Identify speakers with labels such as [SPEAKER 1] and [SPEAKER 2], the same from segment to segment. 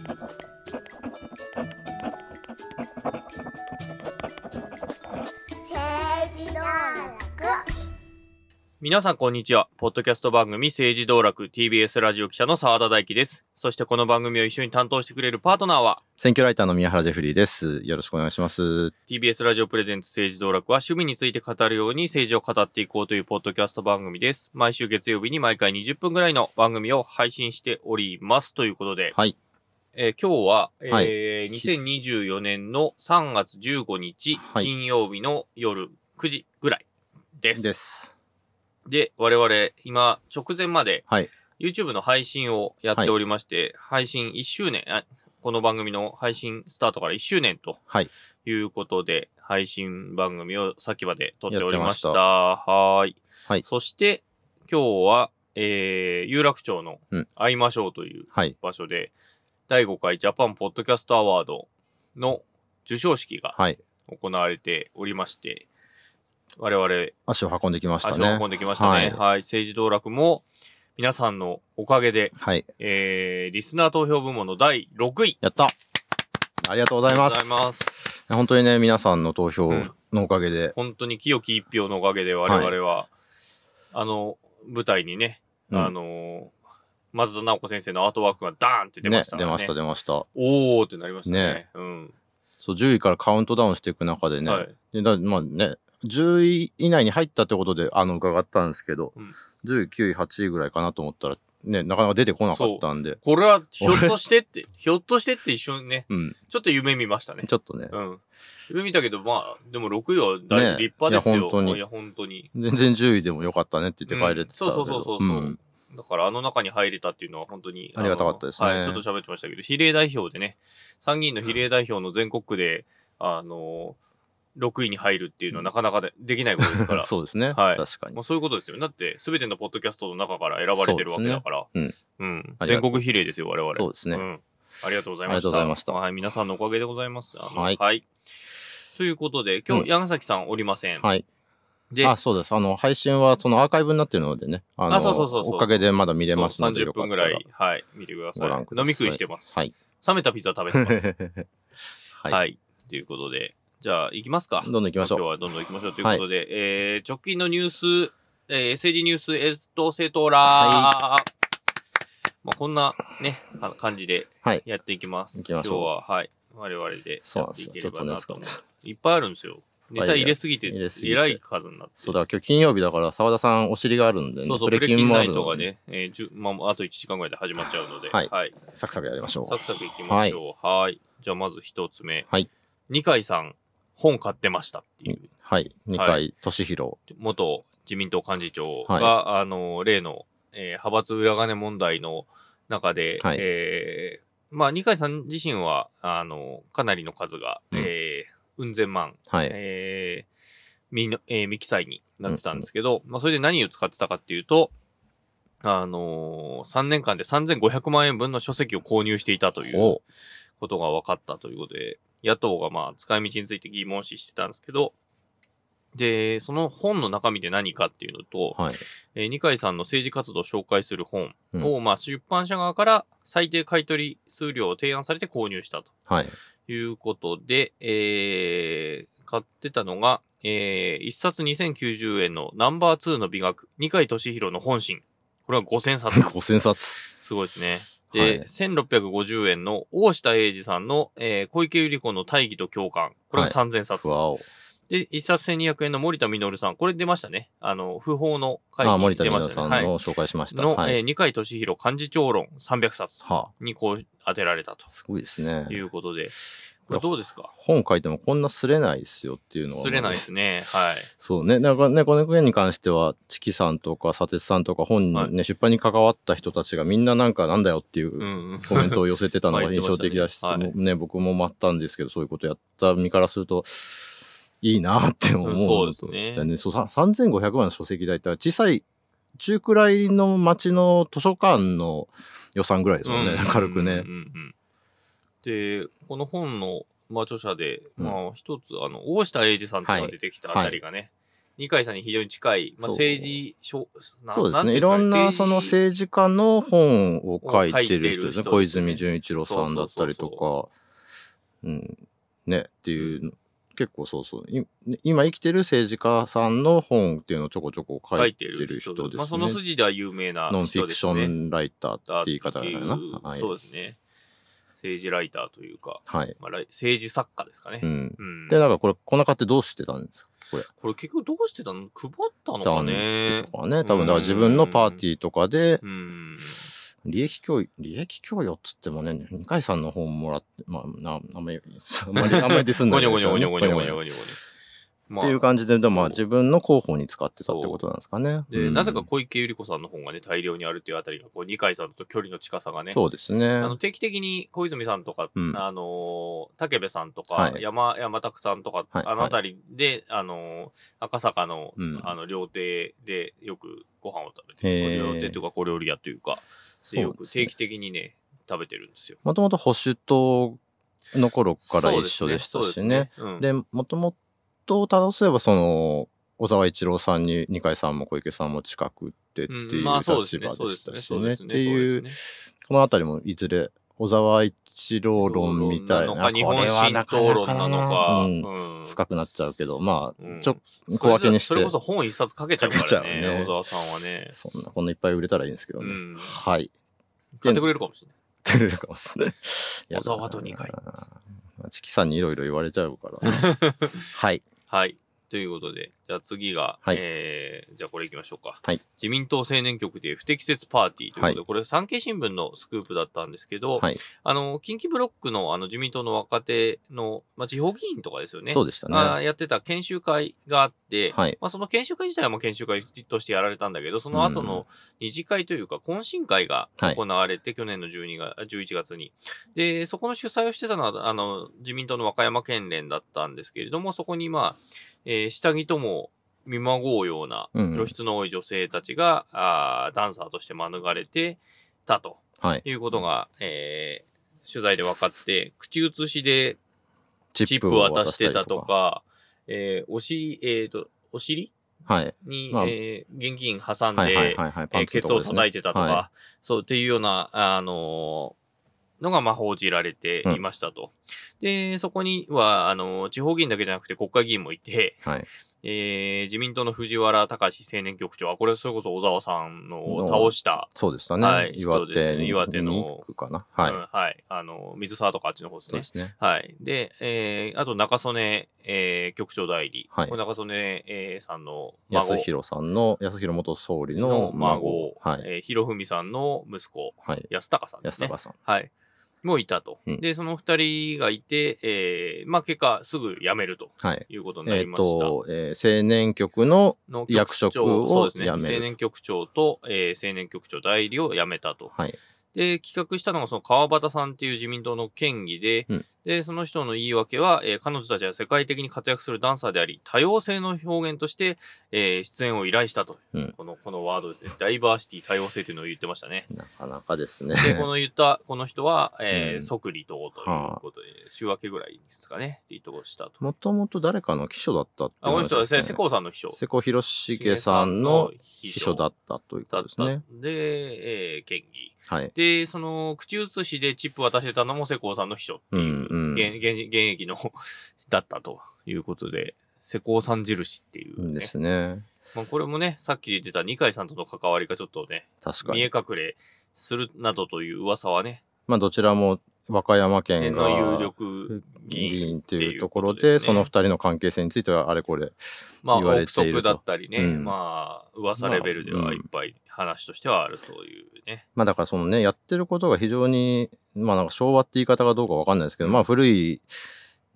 [SPEAKER 1] 政治道楽
[SPEAKER 2] 皆さんこんにちは。ポッドキャスト番組政治道楽 TBS ラジオ記者の澤田大樹です。そしてこの番組を一緒に担当してくれるパートナーは
[SPEAKER 3] 選挙ライターの宮原ジェフリーです。よろしくお願いします。
[SPEAKER 2] TBS ラジオプレゼンツ政治道楽は趣味について語るように政治を語っていこうというポッドキャスト番組です。毎週月曜日に毎回20分ぐらいの番組を配信しております。ということで、
[SPEAKER 3] はい。
[SPEAKER 2] えー今日は、えー
[SPEAKER 3] はい
[SPEAKER 2] 2024年の3月15日、
[SPEAKER 3] はい
[SPEAKER 2] 金曜日の夜9時ぐらいです。
[SPEAKER 3] です。
[SPEAKER 2] で、我々、今、直前まで、
[SPEAKER 3] はい。
[SPEAKER 2] YouTube の配信をやっておりまして、配信1周年あ、この番組の配信スタートから1周年と
[SPEAKER 3] はい。
[SPEAKER 2] いうことで、配信番組をさっきまで撮っておりました。
[SPEAKER 3] やって
[SPEAKER 2] はーい。
[SPEAKER 3] はい
[SPEAKER 2] そして、今日は、えー、有楽町の
[SPEAKER 3] うん
[SPEAKER 2] 会いましょうという
[SPEAKER 3] はい。
[SPEAKER 2] 場所で、第5回ジャパンポッドキャストアワードの授賞式が
[SPEAKER 3] はい。
[SPEAKER 2] 行われておりまして、我々、
[SPEAKER 3] 足を運んできました
[SPEAKER 2] 足
[SPEAKER 3] ね。
[SPEAKER 2] を運んできましたね。
[SPEAKER 3] はい
[SPEAKER 2] はい。政治道楽も、皆さんのおかげで、
[SPEAKER 3] はい。
[SPEAKER 2] えー、リスナー投票部門の第6位。
[SPEAKER 3] やったありがとうございます。
[SPEAKER 2] ありがとうございます。
[SPEAKER 3] 本当にね、皆さんの投票のおかげで、
[SPEAKER 2] 本当に清き一票のおかげで我々は、あの、舞台にね、
[SPEAKER 3] うん
[SPEAKER 2] あの、松田直子先生のアートワークがダーンって出ま
[SPEAKER 3] ね
[SPEAKER 2] した、ね。
[SPEAKER 3] 出ました、出ました。
[SPEAKER 2] おーってなりましたね。
[SPEAKER 3] ね
[SPEAKER 2] うん。
[SPEAKER 3] そう、10位からカウントダウンしていく中でね、
[SPEAKER 2] はい
[SPEAKER 3] でだまあね、10位以内に入ったってことで、あの、伺ったんですけど、
[SPEAKER 2] うん
[SPEAKER 3] 10位、9位、8位ぐらいかなと思ったら、ね、なかなか出てこなかったんで、
[SPEAKER 2] これは、ひょっとしてって、ひょっとしてって一瞬ね、
[SPEAKER 3] うん、
[SPEAKER 2] ちょっと夢見ましたね。
[SPEAKER 3] ちょっとね、
[SPEAKER 2] うん。夢見たけど、まあ、でも6位はだいぶ
[SPEAKER 3] ね
[SPEAKER 2] 立派ですよ。
[SPEAKER 3] いや本当に
[SPEAKER 2] いや、本当に。
[SPEAKER 3] 全然10位でもよかったねって言って帰れてたけど、
[SPEAKER 2] うんそうそうそうそうそう
[SPEAKER 3] うん
[SPEAKER 2] だからあの中に入れたっていうのは本当に
[SPEAKER 3] ありがたかったですね
[SPEAKER 2] はい、ちょっと喋ってましたけど、比例代表でね、参議院の比例代表の全国区で、あの、6位に入るっていうのはなかなかでできないことですから。
[SPEAKER 3] そうですね、
[SPEAKER 2] はい
[SPEAKER 3] 確かに
[SPEAKER 2] もう。そういうことですよ。だって、すべてのポッドキャストの中から選ばれてるわけだから。
[SPEAKER 3] そうです
[SPEAKER 2] うん。
[SPEAKER 3] う
[SPEAKER 2] 全国比例ですよ、我々。
[SPEAKER 3] そうですね
[SPEAKER 2] ん。ありがとうございました。
[SPEAKER 3] ありがとうございました
[SPEAKER 2] はい、皆さんのおかげでございます。
[SPEAKER 3] はい
[SPEAKER 2] はい。ということで、今
[SPEAKER 3] うん
[SPEAKER 2] 崎さんおりません。
[SPEAKER 3] はい。
[SPEAKER 2] で、
[SPEAKER 3] あ、そうです。あの、配信はそのアーカイブになってるのでね、あの、
[SPEAKER 2] あそうそうそう
[SPEAKER 3] おかげでまだ見れますので、
[SPEAKER 2] 30分ぐらい、はい、見てください。飲み食いしてます。
[SPEAKER 3] はい。
[SPEAKER 2] 冷めたピザ食べてます。
[SPEAKER 3] はい。
[SPEAKER 2] はい。ということで、じゃあ、行きますか。
[SPEAKER 3] どんどん行きましょう
[SPEAKER 2] 今日はどんどん行きましょうということで、えー、直近のニュース、えー、政治ニュースエストセトラ
[SPEAKER 3] は
[SPEAKER 2] まあ、こんなね、あ感じで
[SPEAKER 3] はい。
[SPEAKER 2] やっていきます。
[SPEAKER 3] 行きましょう
[SPEAKER 2] 今日は、はい。我々でやっていければなと思う
[SPEAKER 3] ちょっと
[SPEAKER 2] いっぱいあるんですよ。ネタ入れすぎて、えらい数になって。
[SPEAKER 3] そうだ、今日金曜日だから、澤田さんお尻があるんでね、
[SPEAKER 2] そうそう、
[SPEAKER 3] プレキン
[SPEAKER 2] ナイトがね、えー、まあ、あと1時間ぐらいで始まっちゃうので、
[SPEAKER 3] はい
[SPEAKER 2] はい。
[SPEAKER 3] サクサクやりましょ
[SPEAKER 2] サクサクいきましょう。はい。じゃあ、まず一つ目。
[SPEAKER 3] はい。
[SPEAKER 2] 二階さん、本買ってましたっていう
[SPEAKER 3] う。。はい。二
[SPEAKER 2] は
[SPEAKER 3] 回、俊弘。
[SPEAKER 2] 元自民党幹事長が、
[SPEAKER 3] は
[SPEAKER 2] あの、例の、えー派閥裏金問題の中で、
[SPEAKER 3] はい
[SPEAKER 2] えーまあ、二階さん自身は、あの、かなりの数が、
[SPEAKER 3] うん
[SPEAKER 2] えー、うん千万、
[SPEAKER 3] はい。
[SPEAKER 2] えー、みの、えー、未記載になってたんですけど、まあ、それで何を使ってたかっていうと、あのー、3年間で3500万円分の書籍を購入していたという
[SPEAKER 3] お。
[SPEAKER 2] ことが分かったということで、野党がまあ使い道について疑問視してたんですけど、で、その本の中身で何かっていうのと、
[SPEAKER 3] はい。
[SPEAKER 2] えー二階さんの政治活動を紹介する本
[SPEAKER 3] うん。
[SPEAKER 2] を、まあ出版社側から最低買取数量を提案されて購入したと。
[SPEAKER 3] はい。
[SPEAKER 2] いうことで、えー、買ってたのが、えー、1冊2090円のナンバー2の美学、二階俊弘の本心。これは5000冊。
[SPEAKER 3] 5000冊。
[SPEAKER 2] すごいですね。で、
[SPEAKER 3] はい
[SPEAKER 2] 1650円の大下英二さんの、えー、小池百合子の大義と共感。これが3000冊。
[SPEAKER 3] わお。
[SPEAKER 2] で、1冊1200円の森田実さん。これ出ましたね。あの、不法の会
[SPEAKER 3] あ、
[SPEAKER 2] に
[SPEAKER 3] 森田
[SPEAKER 2] 出ましたね。
[SPEAKER 3] 美奈さんの
[SPEAKER 2] はい。
[SPEAKER 3] 紹介しました。
[SPEAKER 2] の、
[SPEAKER 3] はい。
[SPEAKER 2] えー、二階俊弘幹事長論300冊
[SPEAKER 3] は
[SPEAKER 2] にこう当てられたと
[SPEAKER 3] あ、すごいですね。
[SPEAKER 2] いうことで、これどうですか？
[SPEAKER 3] 本書いてもこんなすれないですよっていうのは。
[SPEAKER 2] すれないですね。はい。
[SPEAKER 3] そうね。なんかね、この件に関しては、チキさんとか、サテツさんとか、本にね、
[SPEAKER 2] はい
[SPEAKER 3] 出版に関わった人たちがみんななんかなんだよっていう。コメントを寄せてたの
[SPEAKER 2] まあ
[SPEAKER 3] が印象的だし、
[SPEAKER 2] はい
[SPEAKER 3] ね、僕も待ったんですけど、そういうことやった身からすると、いいなって思う。
[SPEAKER 2] うんそうですね。
[SPEAKER 3] だそうさ3500万の書籍代って小さい、中くらいの町の図書館の予算ぐらいですもんね、
[SPEAKER 2] うん
[SPEAKER 3] 軽くね
[SPEAKER 2] うん。で、この本の、まあ、著者で、
[SPEAKER 3] うん。
[SPEAKER 2] まあ、一つ、あの、大下英二さんとかが出てきたあたりがね、二階さんに非常に近い、まあ、政治しょな
[SPEAKER 3] そうですね。いろんなその政治家の本を書いてる人ですね。
[SPEAKER 2] ね。
[SPEAKER 3] 泉純一郎さんだったりとか、うん。ね、っていう、結構そうそう。い今生きてる政治家さんの本っていうのをちょこちょこ書
[SPEAKER 2] 書いて
[SPEAKER 3] る
[SPEAKER 2] る人で、
[SPEAKER 3] すね。
[SPEAKER 2] まあ、その筋では有名な
[SPEAKER 3] ノンフィクショ。ンライターって
[SPEAKER 2] だ
[SPEAKER 3] 言い方がいいかな。はい。
[SPEAKER 2] そうですね。政治ライターというか、
[SPEAKER 3] はい。
[SPEAKER 2] まあ、政治作家ですかね
[SPEAKER 3] う。ん。
[SPEAKER 2] うん
[SPEAKER 3] で、なんかこれ、こんな買ってどうしてたんですか？これ。
[SPEAKER 2] これ結局どうしてたの？配ったのか
[SPEAKER 3] たんで
[SPEAKER 2] ね
[SPEAKER 3] す。かね。多分、だから自分のパーティーとかで、
[SPEAKER 2] うん。
[SPEAKER 3] 利益供与、利益供与っつってもね、二階さんの本もらって、まあ、なあんまり、あんまり、あんまりディスんな
[SPEAKER 2] ゴ
[SPEAKER 3] いで
[SPEAKER 2] ニョゴニョゴニョゴニョゴニョ
[SPEAKER 3] っていう感じで、でも自分の候補に使ってたってことなんですかね。
[SPEAKER 2] で、
[SPEAKER 3] うん。
[SPEAKER 2] なぜか小池百合子さんの本がね、大量にあるっていうあたりが、こう、二階さんと距離の近さがね、
[SPEAKER 3] そうですね。
[SPEAKER 2] あの定期的に小泉さんとか、
[SPEAKER 3] うん。
[SPEAKER 2] あのー武部さんとか、
[SPEAKER 3] はい。
[SPEAKER 2] 山山拓さんとか、
[SPEAKER 3] はい。
[SPEAKER 2] あのあたりで、あのー赤坂の,、
[SPEAKER 3] うん。
[SPEAKER 2] あの料亭でよくご飯を食べて料亭というか小料理屋というか。でよく定期的にね食べてるんですよ。
[SPEAKER 3] もともと保守党の頃から一緒でしたしね。
[SPEAKER 2] で
[SPEAKER 3] もともとたどせば、その、小沢一郎さんに二階さんも小池さんも近くってっていう立場でしたしね。っ。ていうこのあたりもいずれ、小沢一郎論みたいな。
[SPEAKER 2] 日本
[SPEAKER 3] これは
[SPEAKER 2] 新
[SPEAKER 3] なか
[SPEAKER 2] 討論なのか、
[SPEAKER 3] 深くなっちゃうけど、まあ、
[SPEAKER 2] うん
[SPEAKER 3] ちょ、小分けにして。
[SPEAKER 2] それこそ本一冊かけちゃうからね、
[SPEAKER 3] ね
[SPEAKER 2] 小沢さんはね。
[SPEAKER 3] そんな、こんないっぱい売れたらいいんですけどね。
[SPEAKER 2] うん
[SPEAKER 3] はい。
[SPEAKER 2] 買ってくれるかもしれない。
[SPEAKER 3] 出れるかもしれない。
[SPEAKER 2] 小沢と二階
[SPEAKER 3] やだな。チキさんにいろいろ言われちゃうから。はい。
[SPEAKER 2] はい。ということで、じゃあ次が、
[SPEAKER 3] はい
[SPEAKER 2] えー、じゃあこれ行きましょうか。
[SPEAKER 3] はい
[SPEAKER 2] 自民党青年局で不適切パーティーということで、
[SPEAKER 3] はい
[SPEAKER 2] これ産経新聞のスクープだったんですけど、
[SPEAKER 3] はい。
[SPEAKER 2] あの、近畿ブロックのあの自民党の若手の、まあ、地方議員とかですよね。
[SPEAKER 3] そうでしたね。
[SPEAKER 2] がやってた研修会があって、
[SPEAKER 3] はい。
[SPEAKER 2] まあ、その研修会自体はもう研修会としてやられたんだけど、その後の二次会というか懇親会が
[SPEAKER 3] はい
[SPEAKER 2] 行われて、去年の12月、あ11月に。で、そこの主催をしてたのは、あの、自民党の和歌山県連だったんですけれども、そこにまあ、えー下着とも見まごうような
[SPEAKER 3] うん
[SPEAKER 2] 露出の多い女性たちが、あーダンサーとして免れてたと
[SPEAKER 3] はい。
[SPEAKER 2] いうことが、えー取材で分かって、口移しで
[SPEAKER 3] チ
[SPEAKER 2] チップ渡してたと。か、えーお尻、えっ、と、お尻？
[SPEAKER 3] はい。
[SPEAKER 2] に、
[SPEAKER 3] まあ
[SPEAKER 2] えー現金挟んで、ケツを叩いてたとか、
[SPEAKER 3] は
[SPEAKER 2] そうっていうような、あのーのが、まあ、報じられていましたと。で、そこには、あのー地方議員だけじゃなくて国会議員もいて、
[SPEAKER 3] い。はい。
[SPEAKER 2] えー自民党の藤原隆青年局長、あ、これそれこそ小沢さんの
[SPEAKER 3] の
[SPEAKER 2] 倒した、
[SPEAKER 3] そうでしたね。
[SPEAKER 2] はい
[SPEAKER 3] 岩手に。
[SPEAKER 2] ね岩手の。
[SPEAKER 3] はい。
[SPEAKER 2] うんはい、あの、水沢とかあっちの方ですね
[SPEAKER 3] で。すね。
[SPEAKER 2] はい。で、えーあと中曽根、えー局長代理。
[SPEAKER 3] はい
[SPEAKER 2] これ中曽根、えーさんの孫
[SPEAKER 3] 安弘さんの、安弘元総理の
[SPEAKER 2] の
[SPEAKER 3] 孫
[SPEAKER 2] 孫。。
[SPEAKER 3] はい。
[SPEAKER 2] えー、博文さんの息子、
[SPEAKER 3] はい。
[SPEAKER 2] 安高さんですね。
[SPEAKER 3] 安高さん。
[SPEAKER 2] はい。もいたと。
[SPEAKER 3] うん
[SPEAKER 2] で、その二人がいて、えーまあ結果すぐ辞めると
[SPEAKER 3] はい。
[SPEAKER 2] いうことになりました。
[SPEAKER 3] と、えー青年局の、
[SPEAKER 2] の
[SPEAKER 3] 役職を
[SPEAKER 2] そうですね。青年局長と、えー青年局長代理を辞めたと。
[SPEAKER 3] はい。
[SPEAKER 2] で、企画したのがその川端さんっていう自民党の県議で、
[SPEAKER 3] うん
[SPEAKER 2] で、その人の言い訳は、えー彼女たちは世界的に活躍するダンサーであり、多様性の表現として、えー出演を依頼したと。
[SPEAKER 3] うん
[SPEAKER 2] この、このワードですね。ダイバーシティ多様性というのを言ってましたね。
[SPEAKER 3] なかなかですね。
[SPEAKER 2] で、この言った、この人は、えー
[SPEAKER 3] うん
[SPEAKER 2] 即離党ということで、週明けぐらいですかね、離党したと。
[SPEAKER 3] もともと誰かの秘書だったっていう
[SPEAKER 2] あ、この人はですね、
[SPEAKER 3] 話
[SPEAKER 2] 世耕さんの秘書。
[SPEAKER 3] 瀬古博重さんの秘書だ
[SPEAKER 2] っ
[SPEAKER 3] ったという
[SPEAKER 2] だった。
[SPEAKER 3] ことですね。
[SPEAKER 2] で、えー県議。
[SPEAKER 3] はい。
[SPEAKER 2] で、その、口移しでチップ渡してたのも世耕さんの秘書っていう、
[SPEAKER 3] うんうん
[SPEAKER 2] 現現現役の だったということで、世耕さん印っていう、ね。
[SPEAKER 3] ですね。
[SPEAKER 2] まあ、これもね、さっき言ってた二階さんとの関わりがちょっとね、
[SPEAKER 3] 確か
[SPEAKER 2] 見え
[SPEAKER 3] に。
[SPEAKER 2] 隠れするなどという噂はね、
[SPEAKER 3] まあ、どちらも和歌山県
[SPEAKER 2] 県の有
[SPEAKER 3] が
[SPEAKER 2] 力議員。
[SPEAKER 3] っていうところで、その
[SPEAKER 2] ことですね
[SPEAKER 3] 二人の関係性についてはあれこれ。
[SPEAKER 2] まあ、
[SPEAKER 3] 言われ
[SPEAKER 2] 憶
[SPEAKER 3] ていると
[SPEAKER 2] 測だったりね、
[SPEAKER 3] うん
[SPEAKER 2] まあ、噂レベルではいっぱい話としてはあるというね。
[SPEAKER 3] まあだからそのね、やってることが非常に、まあなんか昭和って言い方がどうかわかんないですけど、まあ古い、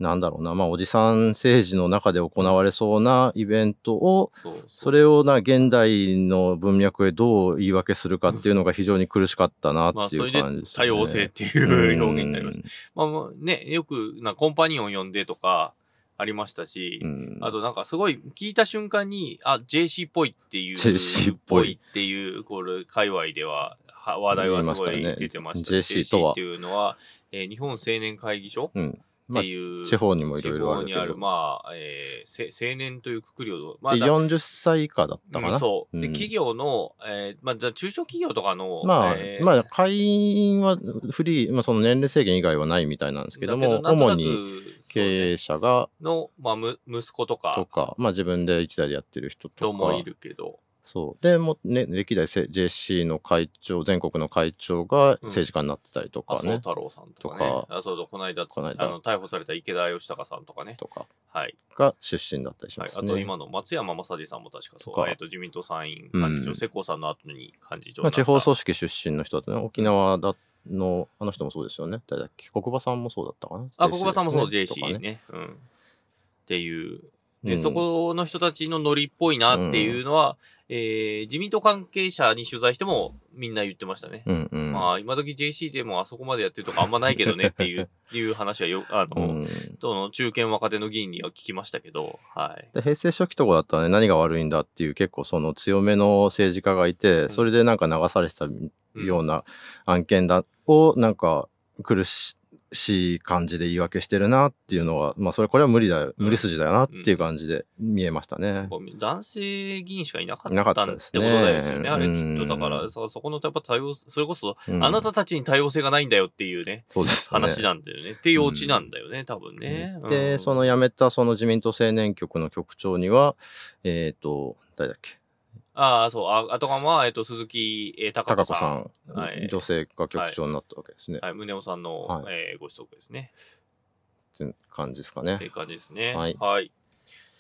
[SPEAKER 3] なんだろうな、まあおじさん政治の中で行われそうなイベントを、
[SPEAKER 2] そうそう
[SPEAKER 3] それをな、現代の文脈へどう言い訳するかっていうのが非常に苦しかったな
[SPEAKER 2] まあ、
[SPEAKER 3] ってい
[SPEAKER 2] そうれで
[SPEAKER 3] 感じです、ね。
[SPEAKER 2] 多様性っていう表現になりました。まあね、よくなコンパニオン呼んでとかありましたし、
[SPEAKER 3] うん。
[SPEAKER 2] あとなんかすごい聞いた瞬間に、あ、JC っぽいっていう、
[SPEAKER 3] JC っぽい。
[SPEAKER 2] っていう、これ、界隈では、は話題はすごい
[SPEAKER 3] 言いました
[SPEAKER 2] した。
[SPEAKER 3] JC とは。
[SPEAKER 2] っていうのは、えー日本青年会議所？
[SPEAKER 3] うん
[SPEAKER 2] っていう、
[SPEAKER 3] 地方にもいろいろあるけど
[SPEAKER 2] 地方にある、まあ、えーせ青年というくくりを、まあ、
[SPEAKER 3] で
[SPEAKER 2] だ
[SPEAKER 3] 40歳以下だったかな？
[SPEAKER 2] うんそう。で、
[SPEAKER 3] うん
[SPEAKER 2] 企業の、えーまあ、だ中小企業とかの、
[SPEAKER 3] まあ、
[SPEAKER 2] えー
[SPEAKER 3] まあ、会員はフリー、まあ、その年齢制限以外はないみたいなんですけども、
[SPEAKER 2] だなんとなく
[SPEAKER 3] 主に経営者が、
[SPEAKER 2] ねの、まあ、む息子と
[SPEAKER 3] と
[SPEAKER 2] か、
[SPEAKER 3] か、まあ自分で一台でやってる人とか。
[SPEAKER 2] ともいるけど、
[SPEAKER 3] そう。で、もうね、歴代せ JC の会長、全国の会長が政治家になってたりとかね。
[SPEAKER 2] 麻生太郎さんとかね。
[SPEAKER 3] とか
[SPEAKER 2] あそうだ、この間つ
[SPEAKER 3] この間
[SPEAKER 2] あの、逮捕された池田義孝さんとかね。
[SPEAKER 3] とか
[SPEAKER 2] はい。
[SPEAKER 3] が出身だったりし
[SPEAKER 2] はい、
[SPEAKER 3] ますね。
[SPEAKER 2] あと今の松山正治さんも確かそう、えっと自民党参院幹事長、
[SPEAKER 3] うん
[SPEAKER 2] 世耕さんの後に幹事長
[SPEAKER 3] まあ、地方組
[SPEAKER 2] 織。
[SPEAKER 3] 織出身の人だとね、沖縄だの、あの人もそうですよね。誰だっけ国場さんもそうだったかな。
[SPEAKER 2] あ、国場さんもそう、
[SPEAKER 3] JC と
[SPEAKER 2] JC
[SPEAKER 3] か
[SPEAKER 2] ね。うん。っていう。で、
[SPEAKER 3] うん
[SPEAKER 2] そこの人たちのノリっぽいなっていうのは、えー自民党関係者に取材してもみんな言ってましたね。
[SPEAKER 3] うんうん。
[SPEAKER 2] まあ、今時 JC でもあそこまでやってるとかあんまないけどねっていう、いう話はよ、あの、
[SPEAKER 3] うん
[SPEAKER 2] その中堅若手の議員には聞きましたけど、はい。
[SPEAKER 3] で平成初期とかだったらね、何が悪いんだっていう結構その強めの政治家がいて、
[SPEAKER 2] ん
[SPEAKER 3] それでなんか流されてたような案件だを、なんか苦しい感じで言い訳してるなっていうのは、まあそれこれは無理だよ、無理筋だよなっていう感じで見えましたね。
[SPEAKER 2] こう男性議員しかいなか
[SPEAKER 3] いなか
[SPEAKER 2] っ
[SPEAKER 3] った
[SPEAKER 2] ってことですよね。あれき
[SPEAKER 3] うん
[SPEAKER 2] っと。だから、そそこのやっぱ多様、それこそ、
[SPEAKER 3] うん
[SPEAKER 2] あなたたちに多様性がないんだよっていうね、
[SPEAKER 3] そうです
[SPEAKER 2] 話なんだよね。っていうオチなんだよね、多分ね。
[SPEAKER 3] で、
[SPEAKER 2] うん
[SPEAKER 3] その辞めたその自民党青年局の局長には、えっ、と、誰だっけ？
[SPEAKER 2] ああ、そう、ああとかは、えっと、鈴木、えー、高子さ
[SPEAKER 3] 高子さ
[SPEAKER 2] ん。
[SPEAKER 3] ん、
[SPEAKER 2] はい
[SPEAKER 3] 女性が局長になったわけですね。
[SPEAKER 2] はい、宗男さんの、
[SPEAKER 3] はい
[SPEAKER 2] えーご子息ですね。
[SPEAKER 3] って感じですかね
[SPEAKER 2] って。感じですね。
[SPEAKER 3] はい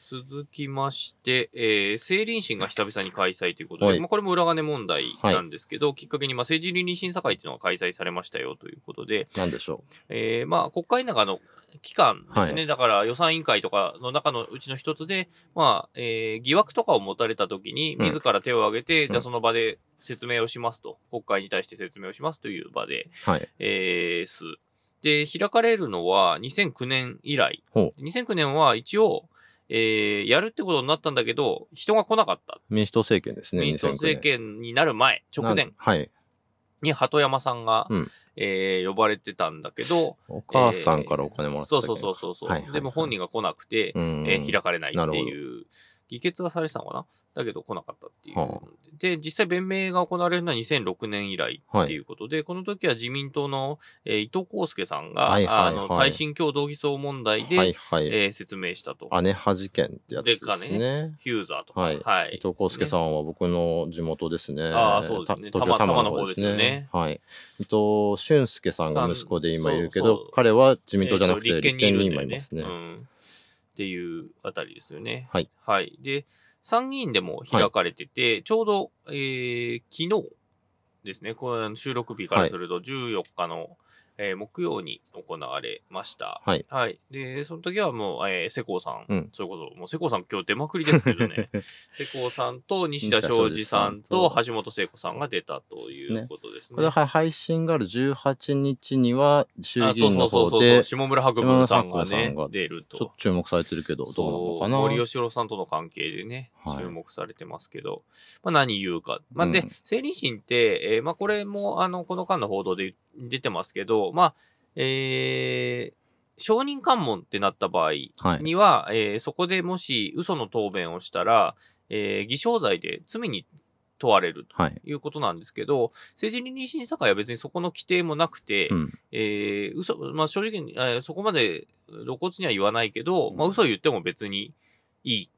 [SPEAKER 2] 続きまして、えー、成林審が久々に開催ということで、
[SPEAKER 3] はい
[SPEAKER 2] まあ、これも裏金問題なんですけど、きっかけに、まあ、政治倫理審査会っていうのが開催されましたよということで、
[SPEAKER 3] なんでしょ
[SPEAKER 2] えーまあ、国会の中の機関ですね。だから予算委員会とかの中のうちの一つで、まあ、えー疑惑とかを持たれたときに、
[SPEAKER 3] うん
[SPEAKER 2] 自ら手を挙げて、
[SPEAKER 3] ん
[SPEAKER 2] じゃあその場で説明をしますと、国会に対して説明をしますという場で、
[SPEAKER 3] う。はい。
[SPEAKER 2] えーす。で、開かれるのは2009年以来。
[SPEAKER 3] ほ
[SPEAKER 2] 2009年は一応、えーやるってことになったんだけど、人が来なかった。
[SPEAKER 3] 民主党政権ですね。
[SPEAKER 2] 民主党
[SPEAKER 3] 2009
[SPEAKER 2] 政権になる前、直前
[SPEAKER 3] はい。
[SPEAKER 2] に鳩山さんが、
[SPEAKER 3] うん
[SPEAKER 2] えー呼ばれてたんだけど、
[SPEAKER 3] お母さんからお金もらってた
[SPEAKER 2] そうそうそうそうそう、
[SPEAKER 3] はいはいはい
[SPEAKER 2] でも本人が来なくて、
[SPEAKER 3] うん。
[SPEAKER 2] えー開かれないって
[SPEAKER 3] なる
[SPEAKER 2] いう、議決はされてたのかな？だけど来なかったっていう。
[SPEAKER 3] は
[SPEAKER 2] で、実際弁明が行われるのは2006年以来
[SPEAKER 3] はい
[SPEAKER 2] っていうことで、この時は自民党の、えー伊藤康介さんが、
[SPEAKER 3] はいはいはい
[SPEAKER 2] あの耐震共同偽装問題で、
[SPEAKER 3] はいはい。
[SPEAKER 2] えー説明したと。
[SPEAKER 3] 姉派事件ってやつです
[SPEAKER 2] でか
[SPEAKER 3] ね。
[SPEAKER 2] フューザーとか。
[SPEAKER 3] はい伊藤康介さ
[SPEAKER 2] ん。
[SPEAKER 3] んは僕の地元ですね。
[SPEAKER 2] あーそうですね
[SPEAKER 3] た
[SPEAKER 2] 多摩
[SPEAKER 3] 東京多摩
[SPEAKER 2] 多摩の方ですよね
[SPEAKER 3] はい。伊藤俊介さんが息子で今いるけど彼は自民党じゃなくて立憲に今いますね
[SPEAKER 2] う。んっていうあたりですよね。
[SPEAKER 3] はい。
[SPEAKER 2] はい。で、参議院でも開かれてて、ちょうど、えー昨日ですね、これ収録日からすると14日の、えー木曜に行われました。
[SPEAKER 3] はい。
[SPEAKER 2] はい。で、その時はもう、えー、世耕さん。
[SPEAKER 3] うん
[SPEAKER 2] それこそ、もう世耕さん今日出まくりですけどね。世耕さんと西田昌司さんと橋本聖子さんが出たということですね。
[SPEAKER 3] これは配信がある18日には衆議院の
[SPEAKER 2] そうそうそう
[SPEAKER 3] 方で、ち
[SPEAKER 2] 下村博文さんがね
[SPEAKER 3] が
[SPEAKER 2] 出ると
[SPEAKER 3] ょっと。注目されてるけど、どうなのかな。
[SPEAKER 2] 森喜朗さんとの関係でね、
[SPEAKER 3] はい
[SPEAKER 2] 注目されてますけど、まあ何言うか。まあで、
[SPEAKER 3] うん
[SPEAKER 2] 政理審って、えーまあこれも、あの、この間の報道で出てますけど、まあ、えー、証人喚問ってなった場合
[SPEAKER 3] はい。
[SPEAKER 2] には、えーそこでもし嘘の答弁をしたら、えー偽証罪で罪に問われると
[SPEAKER 3] はい。
[SPEAKER 2] いうことなんですけど、政治倫理審査会は別にそこの規定もなくて、
[SPEAKER 3] うん。
[SPEAKER 2] えー、嘘、まあ正直に、えーそこまで露骨には言わないけど、まあ嘘言っても別にいい。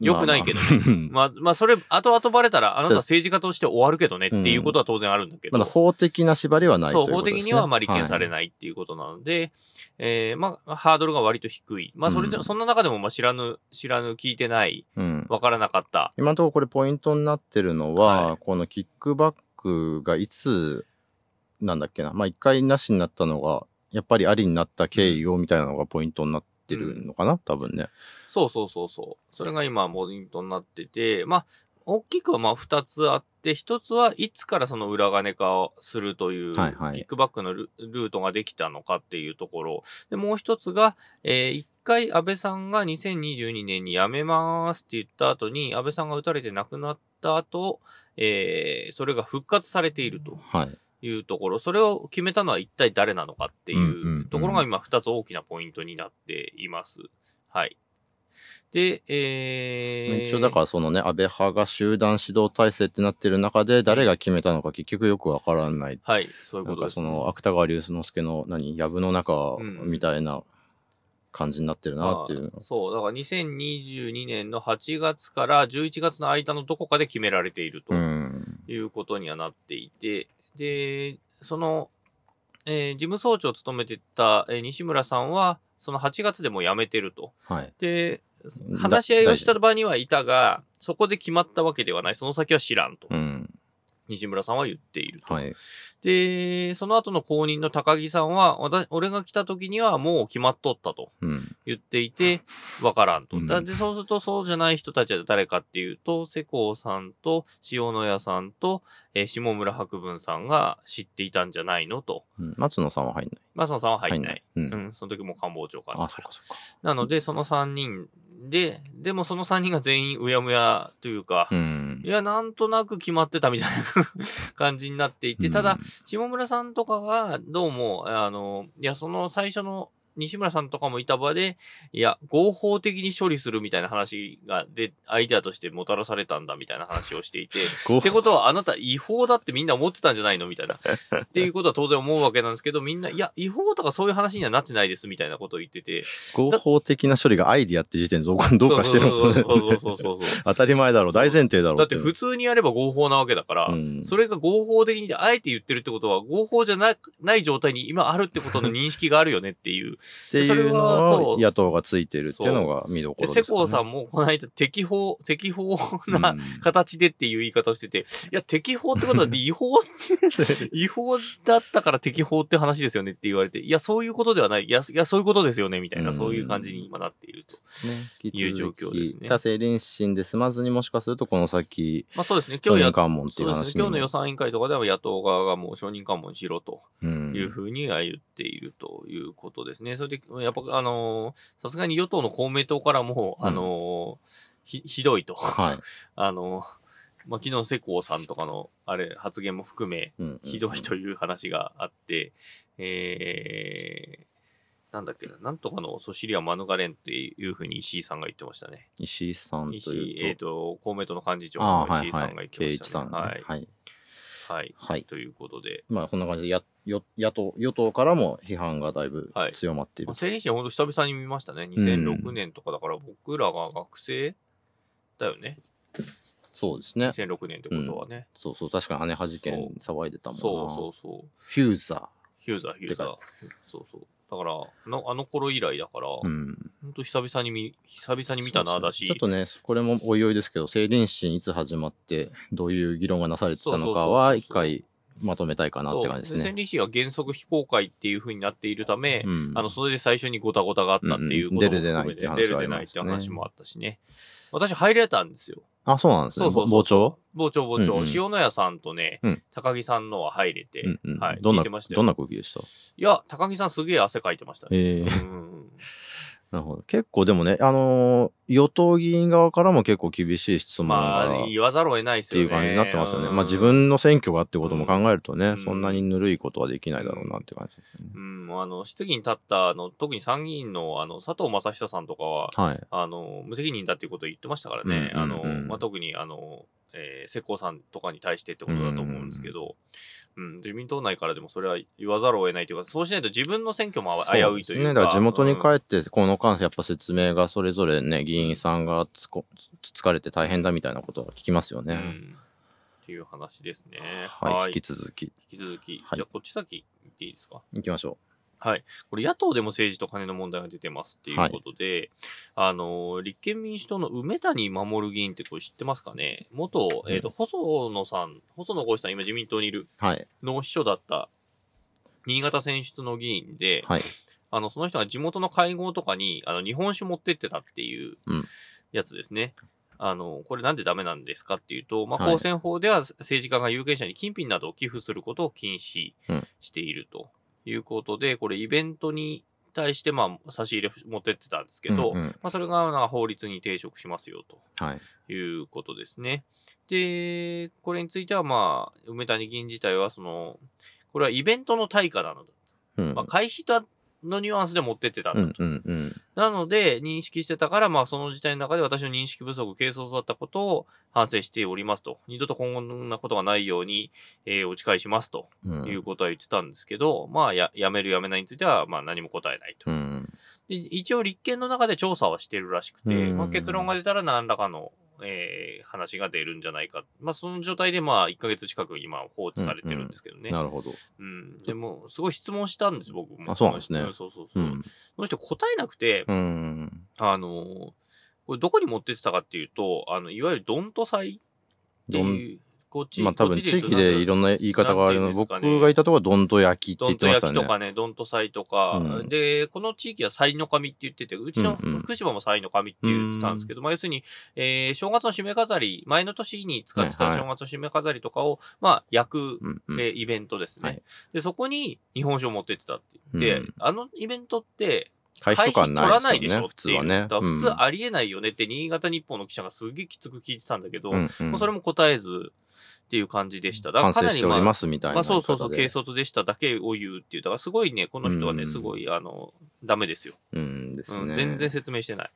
[SPEAKER 2] よくないけどね
[SPEAKER 3] ね。
[SPEAKER 2] まあ、まあそれ、後々バレたら、あなた政治家として終わるけどねっていうことは当然あるんだけど。
[SPEAKER 3] まだ法的な縛りはない
[SPEAKER 2] そう、法
[SPEAKER 3] ということですね。
[SPEAKER 2] 的にはまあ立件され
[SPEAKER 3] い。
[SPEAKER 2] ないっていうことなので、えーまあ、ハードルが割と低い。まあ、それで、
[SPEAKER 3] うん
[SPEAKER 2] そんな中でも、まあ、知らぬ、知らぬ、聞いてない、
[SPEAKER 3] うん。
[SPEAKER 2] わからなかった。
[SPEAKER 3] 今のところこれポイントになってるのは、
[SPEAKER 2] はい
[SPEAKER 3] このキックバックがいつ、なんだっけな、まあ一回なしになったのが、やっぱりありになった経緯をみたいなのがポイントになってるのかな、多分ね。
[SPEAKER 2] そうそうそうそう。それが今、ポイントになってて、まあ、大きくはまあ二つあって、一つはいつからその裏金化をするという、キックバックのルルートができたのかっていうところ。で、もう一つが、えー一回安倍さんが2022年に辞めますって言った後に、安倍さんが撃たれて亡くなった後、えーそれが復活されていると
[SPEAKER 3] はい。
[SPEAKER 2] いうところ、それを決めたのは一体誰なのかってい
[SPEAKER 3] う
[SPEAKER 2] ところが今二つ大きなポイントになっています。はい。で、えー、
[SPEAKER 3] 一応だからそのね、安倍派が集団指導体制ってなってる中で、誰が決めたのか結局よくわからない。
[SPEAKER 2] はい、そういう
[SPEAKER 3] なんか
[SPEAKER 2] ことです、ね。
[SPEAKER 3] その芥川龍之介の何、藪の中
[SPEAKER 2] うん
[SPEAKER 3] みたいな感じになってるなっていうの
[SPEAKER 2] あーそう、だから2022年の8月から11月の間のどこかで決められていると
[SPEAKER 3] うん。
[SPEAKER 2] いうことにはなっていて、で、その、えー事務総長を務めてた、えー西村さんは、その8月でもう辞めてると。
[SPEAKER 3] はい。
[SPEAKER 2] で、
[SPEAKER 3] だ
[SPEAKER 2] 話し合いをした場にはいたが、そこで決まったわけではない。その先は知らんと。
[SPEAKER 3] うん。
[SPEAKER 2] 西村さんは言っていると。
[SPEAKER 3] はい。
[SPEAKER 2] で、その後の後任の高木さんは、私俺が来た時にはもう決まっとったと
[SPEAKER 3] うん。
[SPEAKER 2] 言っていて、わからんと。
[SPEAKER 3] うん
[SPEAKER 2] だで、そうするとそうじゃない人たちは誰かっていうと、世耕さんと塩野谷さんと、えー下村博文さんが知っていたんじゃないのと。
[SPEAKER 3] うん松野さんは入んない。
[SPEAKER 2] 松野さんは入んない。
[SPEAKER 3] う。
[SPEAKER 2] うんん、その時も官房長官だ
[SPEAKER 3] あ、
[SPEAKER 2] から
[SPEAKER 3] そっかそっか。
[SPEAKER 2] なので、その3人で、でもその3人が全員うやむやというか、
[SPEAKER 3] うん
[SPEAKER 2] い。や、なんとなく決まってたみたいな 感じになっていて、ただ、下村さんとかが、どうも、あの、いや、その最初の西村さんとかもいた場で、いや、合法的に処理するみたいな話が、で、アイデアとしてもたらされたんだみたいな話をしていて、
[SPEAKER 3] うん、
[SPEAKER 2] ってことはあなた違法だってみんな思ってたんじゃないのみたいな。っていうことは当然思うわけなんですけど、みんな、いや、違法とかそういう話にはなってないですみたいなことを言ってて。
[SPEAKER 3] 合法的な処理がアイディアって時点でどうかしてるもんね。
[SPEAKER 2] そうそうそう。
[SPEAKER 3] 当たり前だろう、大前提だろう。
[SPEAKER 2] だって普通にやれば合法なわけだから、
[SPEAKER 3] うん
[SPEAKER 2] それが合法的にあえて言ってるってことは、合法じゃなくない状態に今あるってことの認識があるよねっていう。
[SPEAKER 3] っていうの
[SPEAKER 2] は
[SPEAKER 3] 野党がついてるっていうのが見どこ
[SPEAKER 2] で、
[SPEAKER 3] ろです、ね。
[SPEAKER 2] 世耕さんもこの間適法、適法な
[SPEAKER 3] うん
[SPEAKER 2] 形でっていう言い方をしてて、いや、適法ってことは違法、違法だったから適法って話ですよねって言われて、いや、そういうことではない。いや、いやそういうことですよね、みたいな、
[SPEAKER 3] うん
[SPEAKER 2] そういう感じに今なっていると。
[SPEAKER 3] ね、
[SPEAKER 2] いう状況ですね
[SPEAKER 3] 多政臨審で済まずにもしかするとこの先、
[SPEAKER 2] まあそうですね、今日そ今日の予算委員会とかでは野党側がもう承認喚問しろと
[SPEAKER 3] うん
[SPEAKER 2] いうふうには言っているということですね。それで、やっぱ、あのーさすがに与党の公明党からも、
[SPEAKER 3] うん
[SPEAKER 2] あのーひ、ひどいと。
[SPEAKER 3] はい。
[SPEAKER 2] あのーまあ、昨日世耕さんとかの、あれ、発言も含め、
[SPEAKER 3] うん
[SPEAKER 2] ひどいという話があって、えー、なんだっけな、なんとかのそしりは免れんっていうふうに石井さんが言ってましたね。
[SPEAKER 3] 石井さんと
[SPEAKER 2] 石井。えっ、と、公明党の幹事長の石井さ
[SPEAKER 3] はい。
[SPEAKER 2] んが言ってましたね。
[SPEAKER 3] ね。
[SPEAKER 2] はい。
[SPEAKER 3] はい。
[SPEAKER 2] はい。
[SPEAKER 3] はい
[SPEAKER 2] ということで、
[SPEAKER 3] まあ、こんな感じでや、よ野党、与党からも批判がだいぶ
[SPEAKER 2] はい
[SPEAKER 3] 強まっている
[SPEAKER 2] まあ、。成人式は本当久々に見ましたね。2006年とかだから僕らが学生だよね。
[SPEAKER 3] そうですね。
[SPEAKER 2] 2006年ってことはね。
[SPEAKER 3] そうそう、確かに姉は事件騒いでたもんな。
[SPEAKER 2] そうそうそう。
[SPEAKER 3] フューザ
[SPEAKER 2] ヒューザー、ヒューザー
[SPEAKER 3] て。
[SPEAKER 2] そうそう。だから、あのあの頃以来だから、
[SPEAKER 3] ー。うん。
[SPEAKER 2] 本当久々に見、久々に見たな、だし。
[SPEAKER 3] ちょっとね、これもおいおいですけど、成臨審いつ始まって、どういう議論がなされてたのかは、一回まとめたいかなって感じですね。
[SPEAKER 2] 千里市は原則非公開っていう風になっているため、
[SPEAKER 3] うん。
[SPEAKER 2] あの、それで最初にゴタゴタがあったっていうことも
[SPEAKER 3] うんうん出る出ないね。
[SPEAKER 2] 出る出ないって話もあったしね。私入れたんですよ。
[SPEAKER 3] あ、そうなんですね。
[SPEAKER 2] そうそうそう
[SPEAKER 3] 傍聴？
[SPEAKER 2] 傍聴傍聴、
[SPEAKER 3] うんうん。
[SPEAKER 2] 塩野谷さんとね、
[SPEAKER 3] うん。
[SPEAKER 2] 高木さんのは入れて、
[SPEAKER 3] うんうん。
[SPEAKER 2] はい、
[SPEAKER 3] どんな。どんな空気でした？
[SPEAKER 2] いや、高木さんすげえ汗かいてましたね。
[SPEAKER 3] ええ
[SPEAKER 2] うん
[SPEAKER 3] なるほど。結構でもね、あのー与党議員側からも結構厳しい質問
[SPEAKER 2] ま
[SPEAKER 3] が
[SPEAKER 2] あ、言わざるを得ないで
[SPEAKER 3] ってい
[SPEAKER 2] すよね。
[SPEAKER 3] う感じになってますよね。
[SPEAKER 2] うん
[SPEAKER 3] まあ自分の選挙がってことも考えるとね、
[SPEAKER 2] うん
[SPEAKER 3] そんなにぬるいことはできないだろうなって感じですね。
[SPEAKER 2] うん、あの、質疑に立った、あの、特に参議院の、あの、佐藤正久さんとかは、
[SPEAKER 3] はい。
[SPEAKER 2] あの、無責任だっていうことを言ってましたからね。
[SPEAKER 3] うん
[SPEAKER 2] あの、まあ、特に、あの、えー、世耕さんとかに対してってことだと思うんですけど、うん、自民党内からでもそれは言わざるを得ないというか、そうしないと自分の選挙も危ういというか。
[SPEAKER 3] そですね。だから地元に帰
[SPEAKER 2] っ
[SPEAKER 3] って、この間やっぱ説明がそれぞれね、議員さんがつこつつかれて大変だみたいなことは聞きますよね。
[SPEAKER 2] うん。っていう話ですね。
[SPEAKER 3] はい、引き続き、
[SPEAKER 2] 引き続き。
[SPEAKER 3] はい
[SPEAKER 2] じゃあ、こっち先行っていいですか？
[SPEAKER 3] 行きましょ
[SPEAKER 2] はい。これ野党でも政治と金の問題が出てますっていうことで、あの、立憲民主党の梅谷守議員ってこれ知ってますかね？元、えっ、と、細野さん、細野豪志さん、今自民党にいる
[SPEAKER 3] う。はい。
[SPEAKER 2] の秘書だった、新潟選出の議員で、
[SPEAKER 3] はい。
[SPEAKER 2] あの、その人が地元の会合とかに、あの、日本酒持ってってたっていう
[SPEAKER 3] うん
[SPEAKER 2] やつですね。あの、これなんでダメなんですかっていうと、まあ、
[SPEAKER 3] はい
[SPEAKER 2] 公選法では政治家が有権者に金品などを寄付することを禁止
[SPEAKER 3] うん
[SPEAKER 2] しているということで、これイベントに対して、まあ、差し入れ持ってってたんですけど、
[SPEAKER 3] うんうん
[SPEAKER 2] まあ、それがなんか法律に抵触しますよと。
[SPEAKER 3] はい。
[SPEAKER 2] いうことですね。で、これについては、まあ、梅谷議員自体は、その、これはイベントの対価なのだ。
[SPEAKER 3] うん
[SPEAKER 2] まあ、会費とのニュアンスで持ってってたんだと。
[SPEAKER 3] うんうんうん。
[SPEAKER 2] なので、認識してたから、まあ、その時代の中で私の認識不足、軽率だったことを反省しておりますと。二度と今後のなことがないように、えーお誓いしますと
[SPEAKER 3] うん
[SPEAKER 2] いうことは言ってたんですけど、まあ、や、やめるやめないについては、まあ、何も答えないと。
[SPEAKER 3] うん。
[SPEAKER 2] で一応立憲の中で調査はしてるらしくて、
[SPEAKER 3] うん
[SPEAKER 2] まあ、結論が出たら何らかの、えー話が出るんじゃないか。まあ、その状態でまあ1ヶ月近く今放置されてるんですけどね。
[SPEAKER 3] なるほど。
[SPEAKER 2] うん。でも、すごい質問したんです、僕も。
[SPEAKER 3] あそうなんですね
[SPEAKER 2] そうそうそう。
[SPEAKER 3] うん。
[SPEAKER 2] その人答えなくて、
[SPEAKER 3] うん。
[SPEAKER 2] あのーこれどこに持ってってたかっていうと、あの、いわゆるドント祭っていう、こっち、
[SPEAKER 3] まあ多分地域でいろんな言い方があるの
[SPEAKER 2] ね
[SPEAKER 3] がいたところはどんと焼きって言ってましたね。
[SPEAKER 2] 焼きとかね、ドント祭とか、
[SPEAKER 3] うん。
[SPEAKER 2] で、この地域は祭の神って言ってて、うちの
[SPEAKER 3] うんうん。
[SPEAKER 2] 福島も祭の神って言ってたんですけど、まあ要するに、えー正月の締め飾り、前の年に使ってた
[SPEAKER 3] はいはい。
[SPEAKER 2] 正月の締め飾りとかを、まあ焼く、
[SPEAKER 3] う
[SPEAKER 2] イベントですね、
[SPEAKER 3] はい。
[SPEAKER 2] で、そこに日本酒を持ってってたって言って、
[SPEAKER 3] うん。
[SPEAKER 2] あのイベントって、
[SPEAKER 3] 会費とかは
[SPEAKER 2] 取らないでしょ
[SPEAKER 3] ないですよね。普通はね。
[SPEAKER 2] 普
[SPEAKER 3] うん
[SPEAKER 2] 通ありえないよねって新潟日報の記者がすげえきつく聞いてたんだけど、
[SPEAKER 3] うんうん
[SPEAKER 2] もうそれも答えずっていう感じでした。だからかなりまあ
[SPEAKER 3] ますみたいな
[SPEAKER 2] まあ。そうそうそう、軽率でしただけを言うっていう。だからすごいね、この人はね、
[SPEAKER 3] うん
[SPEAKER 2] すごい、あの、ダメですよ。
[SPEAKER 3] うんです
[SPEAKER 2] うん、
[SPEAKER 3] ね。
[SPEAKER 2] 全然説明してない。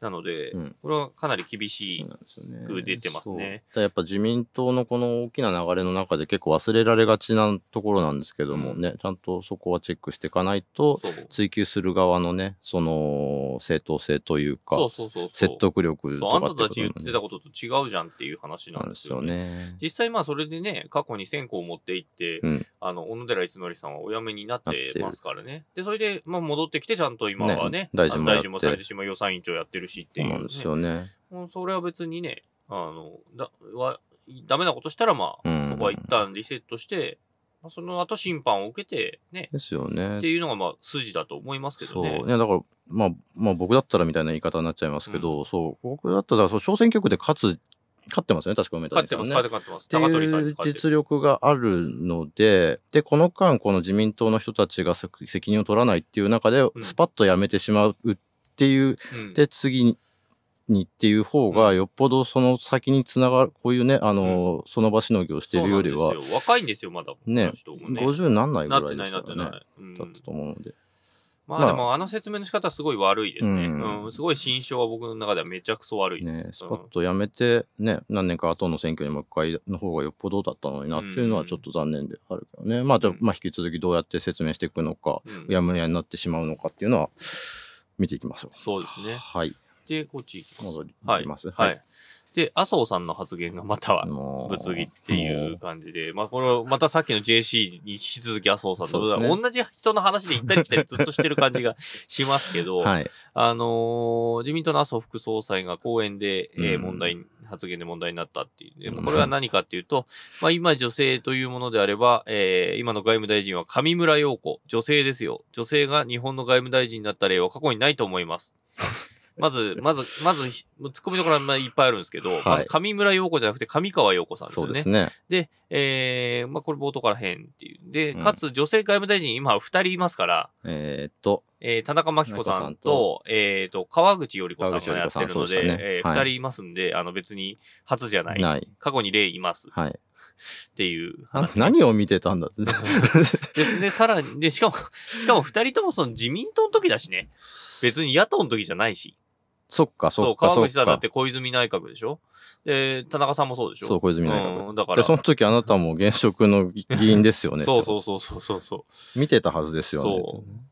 [SPEAKER 2] なので、
[SPEAKER 3] うん
[SPEAKER 2] これはかなり厳しい
[SPEAKER 3] そう。なんですよね
[SPEAKER 2] く出てますね
[SPEAKER 3] そうだからやっぱ自民党のこの大きな流れの中で結構忘れられがちなところなんですけどもね、ちゃんとそこはチェックしていかないと、
[SPEAKER 2] そう
[SPEAKER 3] 追求する側のね、その正当性というか、
[SPEAKER 2] そうそうそうそう。
[SPEAKER 3] 説得力と
[SPEAKER 2] そう。
[SPEAKER 3] か
[SPEAKER 2] あんたたち言ってたことと違うじゃんっていう話な
[SPEAKER 3] なんでよ
[SPEAKER 2] んですすよね。
[SPEAKER 3] ね。
[SPEAKER 2] 実際まあそれでね、過去に選考を持っていって、
[SPEAKER 3] うん
[SPEAKER 2] あの、小野寺一則さんはお辞めになってますからね。で、それで、まあ戻ってきてちゃんと今はね、
[SPEAKER 3] ね大臣もやって
[SPEAKER 2] あの大臣もされてしまう予算委員長やってるしっていう、
[SPEAKER 3] そうですよね。
[SPEAKER 2] もうそれは別にね、あの、だ、は、ダメなことしたらまあ、
[SPEAKER 3] うん
[SPEAKER 2] そこは一旦リセットして、まあその後審判を受けて、ね、
[SPEAKER 3] ですよね
[SPEAKER 2] って。いうのがまあ筋だと思いますけ
[SPEAKER 3] そう。
[SPEAKER 2] どね。
[SPEAKER 3] ね、だから、まあ、まあ僕だったらみたいな言い方になっちゃいますけど、そう、僕だったら、そう小選挙区で勝つ、勝ってますよね、確か梅谷さんね
[SPEAKER 2] 勝ってます、勝って勝ってます。高取さん
[SPEAKER 3] 実力があるので、で、この間、この自民党の人たちが責責任を取らないっていう中で
[SPEAKER 2] ん、
[SPEAKER 3] スパッとやめてしまうっていう、
[SPEAKER 2] うん。
[SPEAKER 3] で、次に、にっていう方が、よっぽどその先につながる、こういうね、あの、その場しのぎをしているよりは
[SPEAKER 2] 若いんですよ、まだ。
[SPEAKER 3] ね。
[SPEAKER 2] ね。
[SPEAKER 3] 50なんないぐら
[SPEAKER 2] い、
[SPEAKER 3] いですからね。だったと思うので。
[SPEAKER 2] ま
[SPEAKER 3] まあ
[SPEAKER 2] あでもあ。の説明の仕方はすごい悪いですね。
[SPEAKER 3] う
[SPEAKER 2] うん。ん。すごい心象は僕の中ではめちゃくそ悪い
[SPEAKER 3] ね、
[SPEAKER 2] です。
[SPEAKER 3] スパッとやめて、ね、何年か後の選挙にもう一回の方がよっぽどだったのになっていうのはちょっと残念であるけどね。まあ、じゃまあ引き続きどうやって説明していくのか、
[SPEAKER 2] うん。
[SPEAKER 3] うやむやになってしまうのかっていうのは、見ていきましょう。
[SPEAKER 2] そうですね。
[SPEAKER 3] はい。
[SPEAKER 2] で、こっち。
[SPEAKER 3] 戻り
[SPEAKER 2] はい。
[SPEAKER 3] ます
[SPEAKER 2] はい。
[SPEAKER 3] はい
[SPEAKER 2] で、麻生さんの発言がまたは、物議っていう感じで、まあ、これ、またさっきの JC に引き続き麻生さんと、同じ人の話で行ったり来たりずっとしてる感じがしますけど、
[SPEAKER 3] はい。
[SPEAKER 2] あのー自民党の麻生副総裁が講演で、えー
[SPEAKER 3] うん
[SPEAKER 2] 問題に、発言で問題になったっていう。でもこれは何かっていうと、まあ今女性というものであれば、えー今の外務大臣は上村陽子、女性ですよ。女性が日本の外務大臣になった例は過去にないと思います。まず、まず、まず、ツッコミどころはまあいっぱいあるんですけど、
[SPEAKER 3] はい
[SPEAKER 2] まず上村陽子じゃなくて上川陽子さんですよね
[SPEAKER 3] です。ね。
[SPEAKER 2] で、えー、まあこれ冒頭から変っていう。で、
[SPEAKER 3] うん
[SPEAKER 2] かつ女性外務大臣今は二人いますから、
[SPEAKER 3] えーっと、
[SPEAKER 2] えー田中真紀子さんと
[SPEAKER 3] と、
[SPEAKER 2] えっ、と、川口より子さんがやってるの
[SPEAKER 3] で
[SPEAKER 2] で、
[SPEAKER 3] ねはい
[SPEAKER 2] えー二人いますんで、あの別に初じゃない。
[SPEAKER 3] ない。
[SPEAKER 2] 過去に例います
[SPEAKER 3] はい。
[SPEAKER 2] っていう。
[SPEAKER 3] 何を見てたんだって。
[SPEAKER 2] ですね、さらに、で、しかも、しかも二人ともその自民党の時だしね。別に野党の時じゃないし。
[SPEAKER 3] そっか、
[SPEAKER 2] そ、
[SPEAKER 3] っか、
[SPEAKER 2] 川口さんだっ
[SPEAKER 3] か。
[SPEAKER 2] て小泉内閣でしょで、田中さんもそうでしょ
[SPEAKER 3] そう、小泉内閣。
[SPEAKER 2] うん、だから。
[SPEAKER 3] で、その時あなたも現職の議員ですよね。
[SPEAKER 2] そうそうそうそうそうそう。
[SPEAKER 3] 見てたはずですよね。
[SPEAKER 2] そう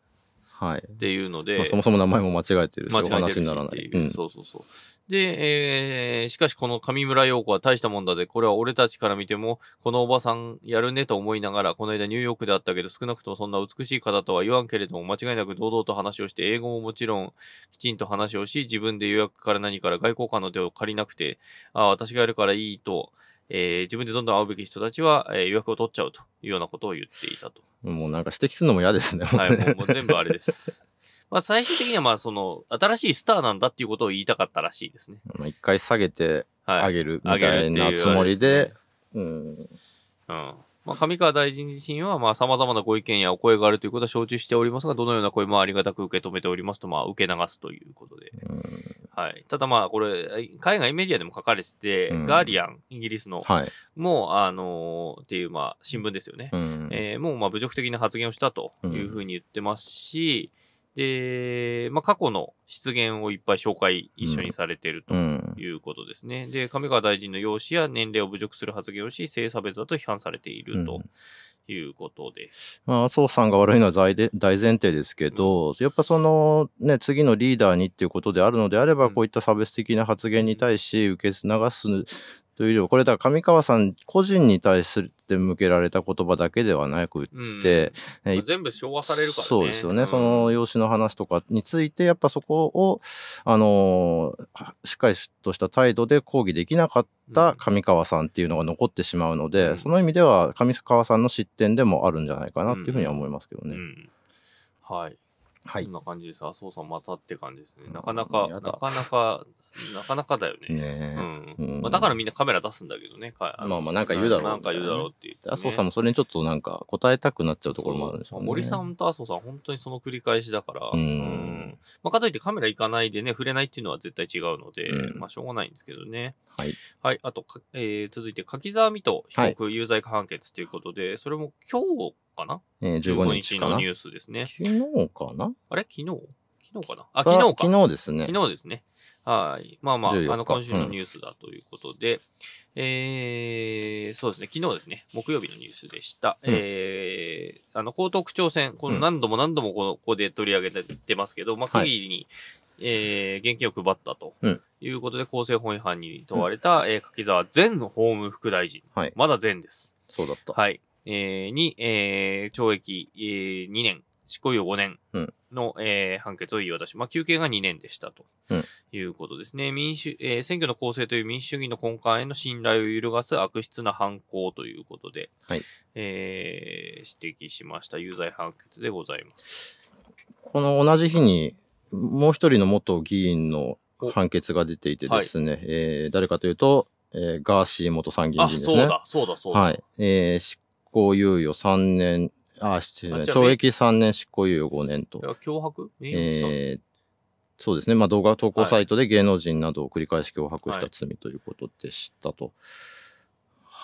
[SPEAKER 3] はい。
[SPEAKER 2] っていうので、
[SPEAKER 3] まあ、そもそも名前も間違えてるし、お
[SPEAKER 2] 間違えてるし
[SPEAKER 3] 話にならない。
[SPEAKER 2] う、そうそうそう。で、えー、しかしこの上村陽子は大したもんだぜ。これは俺たちから見ても、このおばさんやるねと思いながら、この間ニューヨークであったけど、少なくともそんな美しい方とは言わんけれども、間違いなく堂々と話をして、英語ももちろんきちんと話をし、自分で予約から何から外交官の手を借りなくて、ああ、私がやるからいいと、えー自分でどんどん会うべき人たちは、えー予約を取っちゃうというようなことを言っていたと。
[SPEAKER 3] もうなんか指摘するのも嫌ですね。
[SPEAKER 2] はい、もうもう全部あれです。まあ最終的にはまあその新しいスターなんだっていうことを言いたかったらしいですね。
[SPEAKER 3] まあ一回下げて
[SPEAKER 2] はい。
[SPEAKER 3] あげるみたいなつもり
[SPEAKER 2] あれ
[SPEAKER 3] で
[SPEAKER 2] すね、
[SPEAKER 3] うん。
[SPEAKER 2] うん。ままあ、上川大臣自身は、まあ、様々なご意見やお声があるということは承知しておりますが、どのような声もありがたく受け止めておりますと、まあ、受け流すということで。
[SPEAKER 3] うん
[SPEAKER 2] はい。ただまあ、これ、海外メディアでも書かれてて、
[SPEAKER 3] うん
[SPEAKER 2] ガーディアン、イギリスの、
[SPEAKER 3] はい。
[SPEAKER 2] もう、あのーっていう、まあ、新聞ですよね。
[SPEAKER 3] うん
[SPEAKER 2] えーもう、まあ、侮辱的な発言をしたというふうに言ってますし、で、まあ、過去の失言をいっぱい紹介一緒にされてると
[SPEAKER 3] うん
[SPEAKER 2] いうことですね。で、上川大臣の容姿や年齢を侮辱する発言をし、性差別だと批判されているということで。
[SPEAKER 3] まあ、麻生さんが悪いのは大で大前提ですけど、やっぱそのね、次のリーダーにっていうことであるのであれば、
[SPEAKER 2] うん
[SPEAKER 3] こういった差別的な発言に対し受け流すというよりは、これだから上川さん個人に対して向けられた言葉だけではなく
[SPEAKER 2] うん。
[SPEAKER 3] て、
[SPEAKER 2] まあ
[SPEAKER 3] え
[SPEAKER 2] 全部昭和されるからね。
[SPEAKER 3] そうですよね、
[SPEAKER 2] ん
[SPEAKER 3] その養子の話とかについて、やっぱそこを、あのーしっかりとした態度で抗議できなかった上川さんっていうのが残ってしまうので、
[SPEAKER 2] うん
[SPEAKER 3] その意味では上川さんの失点でもあるんじゃないかなっていうふうには思いますけどね。
[SPEAKER 2] うん。はい。
[SPEAKER 3] はい
[SPEAKER 2] こん。な感じです。麻生さんまたって感じですね。
[SPEAKER 3] うん
[SPEAKER 2] なかなか、なかなか、なかなかだよね。
[SPEAKER 3] ねえ
[SPEAKER 2] うん
[SPEAKER 3] うん
[SPEAKER 2] まあ、だからみんなカメラ出すんだけどね。
[SPEAKER 3] まあまあなんか言うだろう
[SPEAKER 2] なんか言うだろうって言って、ね。
[SPEAKER 3] 麻生さんもそれにちょっとなんか答えたくなっちゃうところもあるんでしょうね。
[SPEAKER 2] 森さんと麻生さん、本当にその繰り返しだから。
[SPEAKER 3] うん
[SPEAKER 2] まあ、かといってカメラ行かないでね、触れないっていうのは絶対違うので、
[SPEAKER 3] うん
[SPEAKER 2] まあ、しょうがないんですけどね。
[SPEAKER 3] はい。
[SPEAKER 2] はい。あと、かえー続いて、柿沢水戸被告有罪判決ということで、それも今日かな？
[SPEAKER 3] えー、15日
[SPEAKER 2] のニュースですね。
[SPEAKER 3] 昨日かな？
[SPEAKER 2] あれ？昨日？昨日かな？あ、昨日か。
[SPEAKER 3] 昨日ですね。
[SPEAKER 2] 昨日ですね。はい。まあまあ、
[SPEAKER 3] 14日
[SPEAKER 2] あの、今週のニュースだということで、えー、そうですね、昨日ですね、木曜日のニュースでした。
[SPEAKER 3] うん
[SPEAKER 2] えー、あの、江東区長選、この
[SPEAKER 3] うん
[SPEAKER 2] 何度も何度もこのここで取り上げてますけど、まあ、
[SPEAKER 3] はい
[SPEAKER 2] 区議に、えー、現金を配ったと
[SPEAKER 3] うん
[SPEAKER 2] いうことで、公正法違反に問われた、えー柿沢前法務副大臣。
[SPEAKER 3] はい。
[SPEAKER 2] まだ前です。
[SPEAKER 3] そうだった。
[SPEAKER 2] はい。えーに、えー懲役、えー2年、執行猶予5年
[SPEAKER 3] うん
[SPEAKER 2] の、えー判決を言い渡し、まあ、求刑が2年でしたと、
[SPEAKER 3] うん
[SPEAKER 2] いうことですね。民主、えー選挙の公正という民主主義の根幹への信頼を揺るがす悪質な犯行ということで、
[SPEAKER 3] はい
[SPEAKER 2] えー指摘しました有罪判決でございます。
[SPEAKER 3] この同じ日に、もう一人の元議員の判決が出ていてですね、えー誰かというと、えーガーシー元参議院
[SPEAKER 2] あ、
[SPEAKER 3] 議員ですね。
[SPEAKER 2] そうだ、そうだ、そうだ。
[SPEAKER 3] はい。えー執行猶予3年、あ、失礼
[SPEAKER 2] あじゃあ
[SPEAKER 3] 懲役3年、執行猶予5年と
[SPEAKER 2] 脅迫？
[SPEAKER 3] えーそうですね。まあ、動画投稿サイトで芸能人などを繰り返し脅迫した
[SPEAKER 2] はい
[SPEAKER 3] 罪ということでしたと。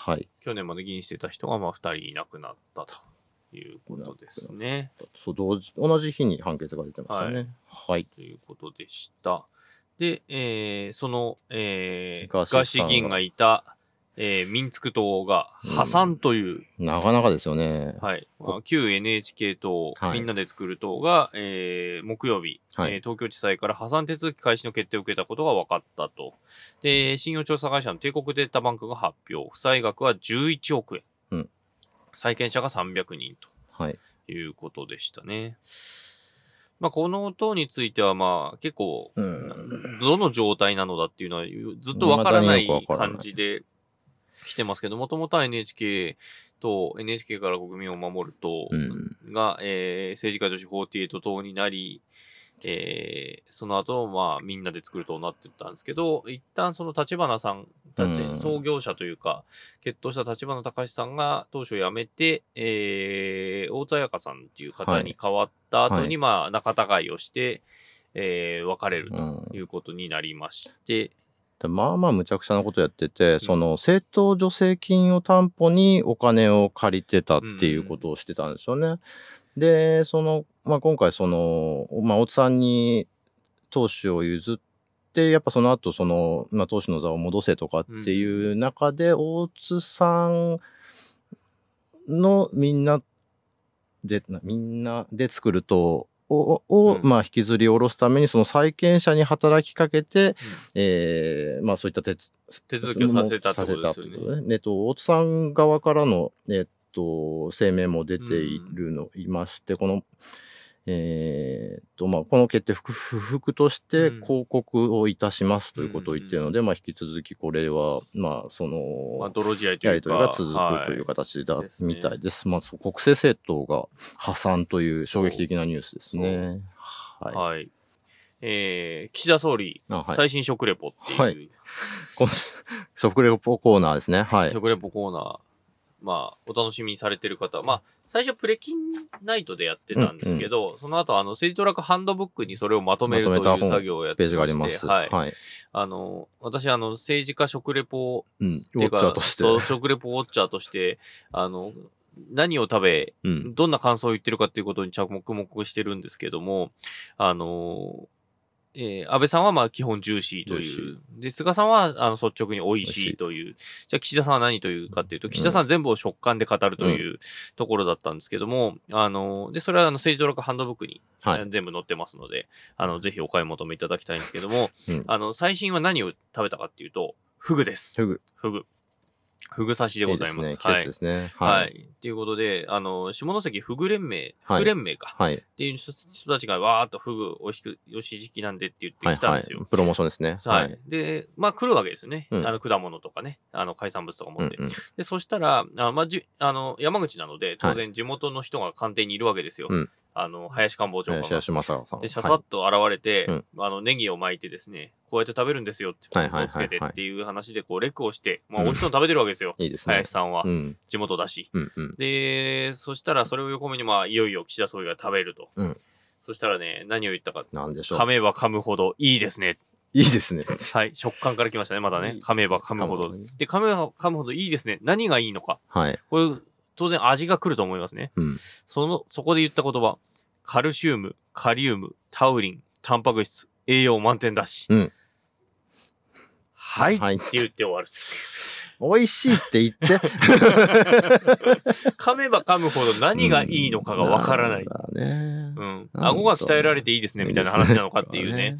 [SPEAKER 3] はい。
[SPEAKER 2] 去年まで議員してた人が、まあ、2人いなくなったということですね。
[SPEAKER 3] そう同時同じ日に判決が出てましたね。はい。
[SPEAKER 2] ということでした。で、えーその、えー
[SPEAKER 3] ガ
[SPEAKER 2] ガー
[SPEAKER 3] シー
[SPEAKER 2] 議員がいた、えー、民族党が破産という、
[SPEAKER 3] なかなかですよね。
[SPEAKER 2] はい、まあ、旧 NHK 党、
[SPEAKER 3] はい
[SPEAKER 2] みんなで作る党が、えー木曜日、
[SPEAKER 3] はい
[SPEAKER 2] えー東京地裁から破産手続き開始の決定を受けたことが分かったと。で、信用調査会社の帝国データバンクが発表。負債額は11億円。
[SPEAKER 3] うん
[SPEAKER 2] 債権者が300人と。
[SPEAKER 3] はい。
[SPEAKER 2] いうことでしたね。まあ、この党については、まあ、結構、
[SPEAKER 3] うん。
[SPEAKER 2] どの状態なのだっていうのはずっとわからない感じで来てますけど、もともとは NHK と NHK から国民を守る党
[SPEAKER 3] うん。
[SPEAKER 2] が、えー政治家女子48党になり、えーその後、まあ、みんなで作る党になってったんですけど、一旦その立花さん創業者というか、決闘した立花隆さんが当初辞めて、えー大津彩香さんっていう方に変わった後に、
[SPEAKER 3] はい。
[SPEAKER 2] まあ、仲違いをして、えー別れると
[SPEAKER 3] うん。
[SPEAKER 2] いうことになりまして、
[SPEAKER 3] まあまあむちゃくちゃなことやってて、その政党助成金を担保にお金を借りてたっていうことをしてたんですよね。で、その、まあ今回その、まあ大津さんに党首を譲って、やっぱその後その、まあ党首の座を戻せとかっていう中で、大津さんのみんなで、なみんなで作る党を、を
[SPEAKER 2] うん。
[SPEAKER 3] まあ引きずり下ろすために、その債権者に働きかけて、えーまあそういった手つ
[SPEAKER 2] 手続きをさせたってことですよね。
[SPEAKER 3] えっと、大津さん側からの、えっと、声明も出ているの、いまして、この、えーっと、まあ、この決定不不服として
[SPEAKER 2] うん
[SPEAKER 3] 広告をいたしますということを言っているので、まあ、引き続きこれは、まあ、その、
[SPEAKER 2] まあ、泥仕合というか。
[SPEAKER 3] やり取りが続くという
[SPEAKER 2] は
[SPEAKER 3] 形だ、
[SPEAKER 2] ですね
[SPEAKER 3] みたいです。まあ、国政政党が破産という衝撃的なニュースですね。はい。
[SPEAKER 2] はい。えー岸田総理、
[SPEAKER 3] あはい
[SPEAKER 2] 最新食レポっていう、
[SPEAKER 3] はい食レポコーナーですね。はい。
[SPEAKER 2] 食レポコーナー。まあ、お楽しみにされてる方、まあ、最初プレキンナイトでやってたんですけど、その後、あの、政治トラックハンドブックにそれをまとめるという作業をやって
[SPEAKER 3] ページがあり
[SPEAKER 2] まして、
[SPEAKER 3] ます。
[SPEAKER 2] はい。
[SPEAKER 3] はい。
[SPEAKER 2] あの、私、あの、政治家食レポ
[SPEAKER 3] うん。
[SPEAKER 2] てか。そう、食レポウォッチャーとして、あの、何を食べ、
[SPEAKER 3] うん。
[SPEAKER 2] どんな感想を言ってるかっていうことに着目してるんですけども、あの、えー安倍さんはまあ基本ジューシーという。で、菅さんはあの率直に美味し
[SPEAKER 3] い
[SPEAKER 2] いという。じゃあ岸田さんは何というかっていうと、岸田さんは全部を食感で語るというところだったんですけども、あの、で、それはあの政治ドラッグハンドブックに、全部載ってますので、あの、ぜひお買い求めいただきたいんですけども、
[SPEAKER 3] うん
[SPEAKER 2] あの、最新は何を食べたかっていうと、フグです。
[SPEAKER 3] フグ。
[SPEAKER 2] フグ。フグ刺しでございます。
[SPEAKER 3] いいですね。季節ですね。
[SPEAKER 2] は。
[SPEAKER 3] はいい。
[SPEAKER 2] ということで、あの、下関フグ連盟、
[SPEAKER 3] はい
[SPEAKER 2] フグ連盟か。
[SPEAKER 3] はい。
[SPEAKER 2] っていう人人たちがわーっとフグ美味しく、よし時期なんでって言って
[SPEAKER 3] はい。はい
[SPEAKER 2] きたんですよ。。
[SPEAKER 3] プロモーションですね。
[SPEAKER 2] はい。。で、まあ来るわけですよね。
[SPEAKER 3] うん
[SPEAKER 2] あの、果物とかね。あの、海産物とか持って。
[SPEAKER 3] うんうん。
[SPEAKER 2] で、そしたら、あまあ、じあの、山口なので、当然地元の人が官邸にいるわけですよ。
[SPEAKER 3] うん
[SPEAKER 2] あの、林官房長官が。
[SPEAKER 3] 林正さん。
[SPEAKER 2] で、ささっと現れて、
[SPEAKER 3] うん
[SPEAKER 2] あの、ネギを巻いてですね、こうやって食べるんですよって、
[SPEAKER 3] はいはいはい
[SPEAKER 2] 嘘をつけてっていう話で、こう、レクをして、まあ、
[SPEAKER 3] うん
[SPEAKER 2] 美味しそうに食べてるわけですよ。
[SPEAKER 3] いいですね
[SPEAKER 2] 林。さんは
[SPEAKER 3] う。ん。
[SPEAKER 2] 地元だし。
[SPEAKER 3] うんうん。
[SPEAKER 2] で、そしたらそれを横目に、まあ、いよいよ岸田総理が食べると。
[SPEAKER 3] うん
[SPEAKER 2] そしたらね、何を言ったか。
[SPEAKER 3] なんでしょう
[SPEAKER 2] 噛。めば噛むほどいいですね。
[SPEAKER 3] いいですね。
[SPEAKER 2] はい。食感から来ましたね、まだね。噛めば噛むほど。で、噛めば噛むほどいいですね。何がいいのか。
[SPEAKER 3] はい。
[SPEAKER 2] これ、当然味が来ると思いますね。
[SPEAKER 3] うん。
[SPEAKER 2] その、そこで言った言葉。カルシウム、カリウム、タウリン、タンパク質、栄養満点だし。
[SPEAKER 3] うん
[SPEAKER 2] はい。
[SPEAKER 3] はい
[SPEAKER 2] って言って終わる。
[SPEAKER 3] 美味しいって言って。
[SPEAKER 2] 噛めば噛むほど何がいいのかがわからない。
[SPEAKER 3] んだね
[SPEAKER 2] う。ん。顎が鍛えられていいですね、みたいな話なのかっていうね。。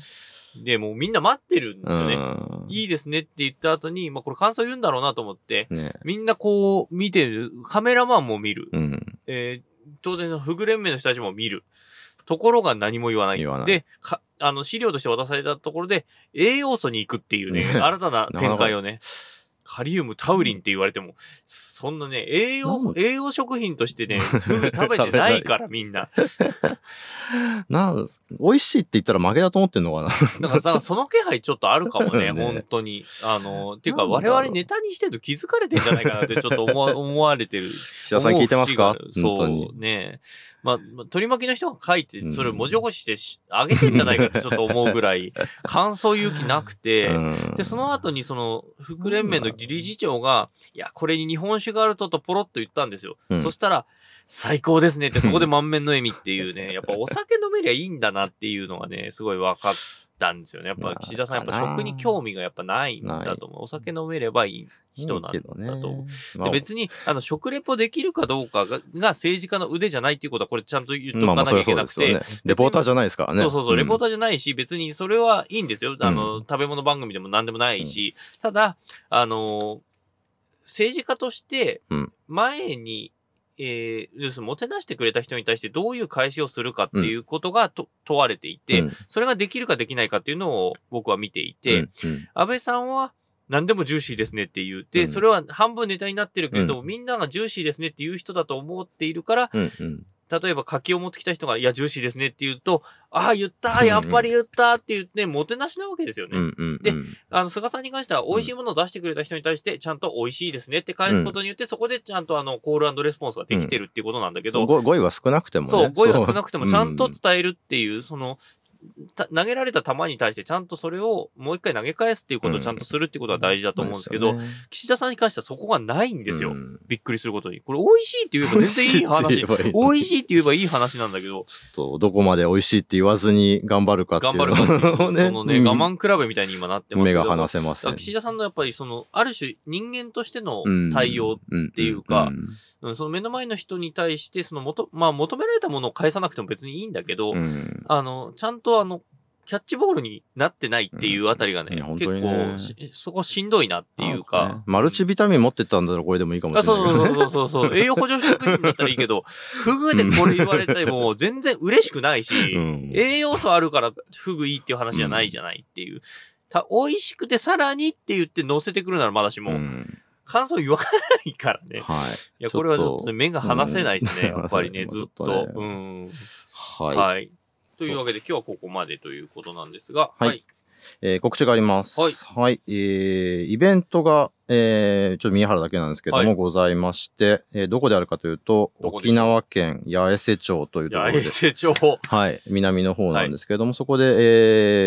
[SPEAKER 2] で、もうみんな待ってるんですよね。
[SPEAKER 3] うん
[SPEAKER 2] いいですねって言った後に、まあこれ感想言うんだろうなと思って、
[SPEAKER 3] ね。
[SPEAKER 2] みんなこう見てる、カメラマンも見る。
[SPEAKER 3] うん。
[SPEAKER 2] えー当然、フグ連盟の人たちも見る。ところが何も言わない。
[SPEAKER 3] 言わない
[SPEAKER 2] で、か、あの、資料として渡されたところで、栄養素に行くっていうね、新たな展開をね、カリウム、タウリンって言われても、そんなね、栄養栄養食品としてね、食べてないから、みんな。
[SPEAKER 3] なん美味しいって言ったら負けだと思ってんのかな。
[SPEAKER 2] だからさ、その気配ちょっとあるかもね、
[SPEAKER 3] ね
[SPEAKER 2] 本当に。あの、っていうか、我々ネタにしてると気づかれてんじゃないかなってちょっと思わ思われてる。
[SPEAKER 3] 岸田さん聞いてますか？
[SPEAKER 2] そうね。まあ、まあ取り巻きの人が書いて
[SPEAKER 3] う、ん。
[SPEAKER 2] それを文字起こししてしあげてんじゃないかってちょっと思うぐらい、感想言う気なくて、
[SPEAKER 3] うん。
[SPEAKER 2] で、その後にその、副連盟の理事長が、いや、これに日本酒があるととポロッと言ったんですよ。
[SPEAKER 3] うん。
[SPEAKER 2] そしたら、最高ですねって、そこで 満面の笑みっていうね、やっぱお酒飲めりゃいいんだなっていうのがね、すごい分かったんですよね。やっぱ岸田さん、やっぱ食に興味がやっぱないんだと思う。お酒飲めればいい人なんだと思う。
[SPEAKER 3] まあ
[SPEAKER 2] で別に、あの、食レポできるかどうかがが政治家の腕じゃないっていうことは、これちゃんと言っとかなきゃいけなくて、
[SPEAKER 3] まあまあねレポーターじゃないですからね。
[SPEAKER 2] そうそうそう、レポー
[SPEAKER 3] タ
[SPEAKER 2] ターじゃないし、別にそれはいいんですよ。あの、食べ物番組でも何でもないし、ただ、あの、政治家として
[SPEAKER 3] うん、
[SPEAKER 2] 前に、えー、要するにもてなしてくれた人に対してどういう返しをするかっていうことがと、問われていて、
[SPEAKER 3] うん。
[SPEAKER 2] それができるかできないかっていうのを僕は見ていて、
[SPEAKER 3] うん。うん。
[SPEAKER 2] 安倍さんは何でもジューシーですねって言って、
[SPEAKER 3] うん。
[SPEAKER 2] それは半分ネタになってるけれども、みんながジューシーですねっていう人だと思っているから、
[SPEAKER 3] うんうん。
[SPEAKER 2] 例えば柿を持ってきた人が、いや、ジューシーですねって言うと、ああ、言ったやっぱり言ったって言って、もてなしなわけですよね。
[SPEAKER 3] うんうん
[SPEAKER 2] であの、菅さんに関しては、美味しいものを出してくれた人に対して、ちゃんと美味しいですねって返すことによって、そこでちゃんとあの、コールレスポンスができてるっていうことなんだけど、
[SPEAKER 3] ご語彙は少なくてもね。
[SPEAKER 2] そう、語彙が少なくてもちゃんと
[SPEAKER 3] う
[SPEAKER 2] 伝えるっていう、その、た投げられた球に対してちゃんとそれをもう一回投げ返すっていうことをちゃんとするっていうことは大事だと思うんですけど、岸田さんに関してはそこがないんですよ。
[SPEAKER 3] うん。
[SPEAKER 2] びっくりすることに。これ美味しいって言えば全然いい話。
[SPEAKER 3] 美味しいって言えばいい。
[SPEAKER 2] 美味しいって言えばいい話なんだけど、
[SPEAKER 3] ちょっとどこまで美味しいって言わずに頑張るかっていう
[SPEAKER 2] 頑張るかっていう、そのね、
[SPEAKER 3] うん。
[SPEAKER 2] 我慢比べみたいに今なってますけど。
[SPEAKER 3] 目が離せません。
[SPEAKER 2] 岸田さんのやっぱりその、ある種人間としての対応、
[SPEAKER 3] って
[SPEAKER 2] いうかうんその目の前の人に対して、その元、まあ求められたものを返さなくても別にいいんだけど、
[SPEAKER 3] うん。
[SPEAKER 2] あの、ちゃんとあの、キャッチボールになってないっていうあたりがね、
[SPEAKER 3] うん
[SPEAKER 2] 結構し、そこしんどいなっていうか。
[SPEAKER 3] マルチビタミン持ってったんだらこれでもいいかも
[SPEAKER 2] あ
[SPEAKER 3] しれない。
[SPEAKER 2] そうそうそうそうそう。栄養補助食品だったらいいけど、フグでこれ言われても全然嬉しくないし、
[SPEAKER 3] うん
[SPEAKER 2] 栄養素あるからフグいいっていう話じゃないじゃないっていう。た美味しくてさらにって言って乗せてくるならまだしも、
[SPEAKER 3] うん
[SPEAKER 2] 感想言わないからね。
[SPEAKER 3] はい。
[SPEAKER 2] いや、これはちょっとね 目が離せないですね、
[SPEAKER 3] うん
[SPEAKER 2] やっぱりね、ずっと。
[SPEAKER 3] はい。
[SPEAKER 2] はい。というわけで今日はここまでということなんですが、
[SPEAKER 3] はい。
[SPEAKER 2] はい。
[SPEAKER 3] えー告知があります。
[SPEAKER 2] はい。
[SPEAKER 3] えーイベントが、えーちょっと宮原だけなんですけども、
[SPEAKER 2] はい。
[SPEAKER 3] ございまして、えーどこであるかというと、沖縄県八重瀬町というところで。
[SPEAKER 2] 八重、瀬町。
[SPEAKER 3] はい、南の方なんですけども、そこで、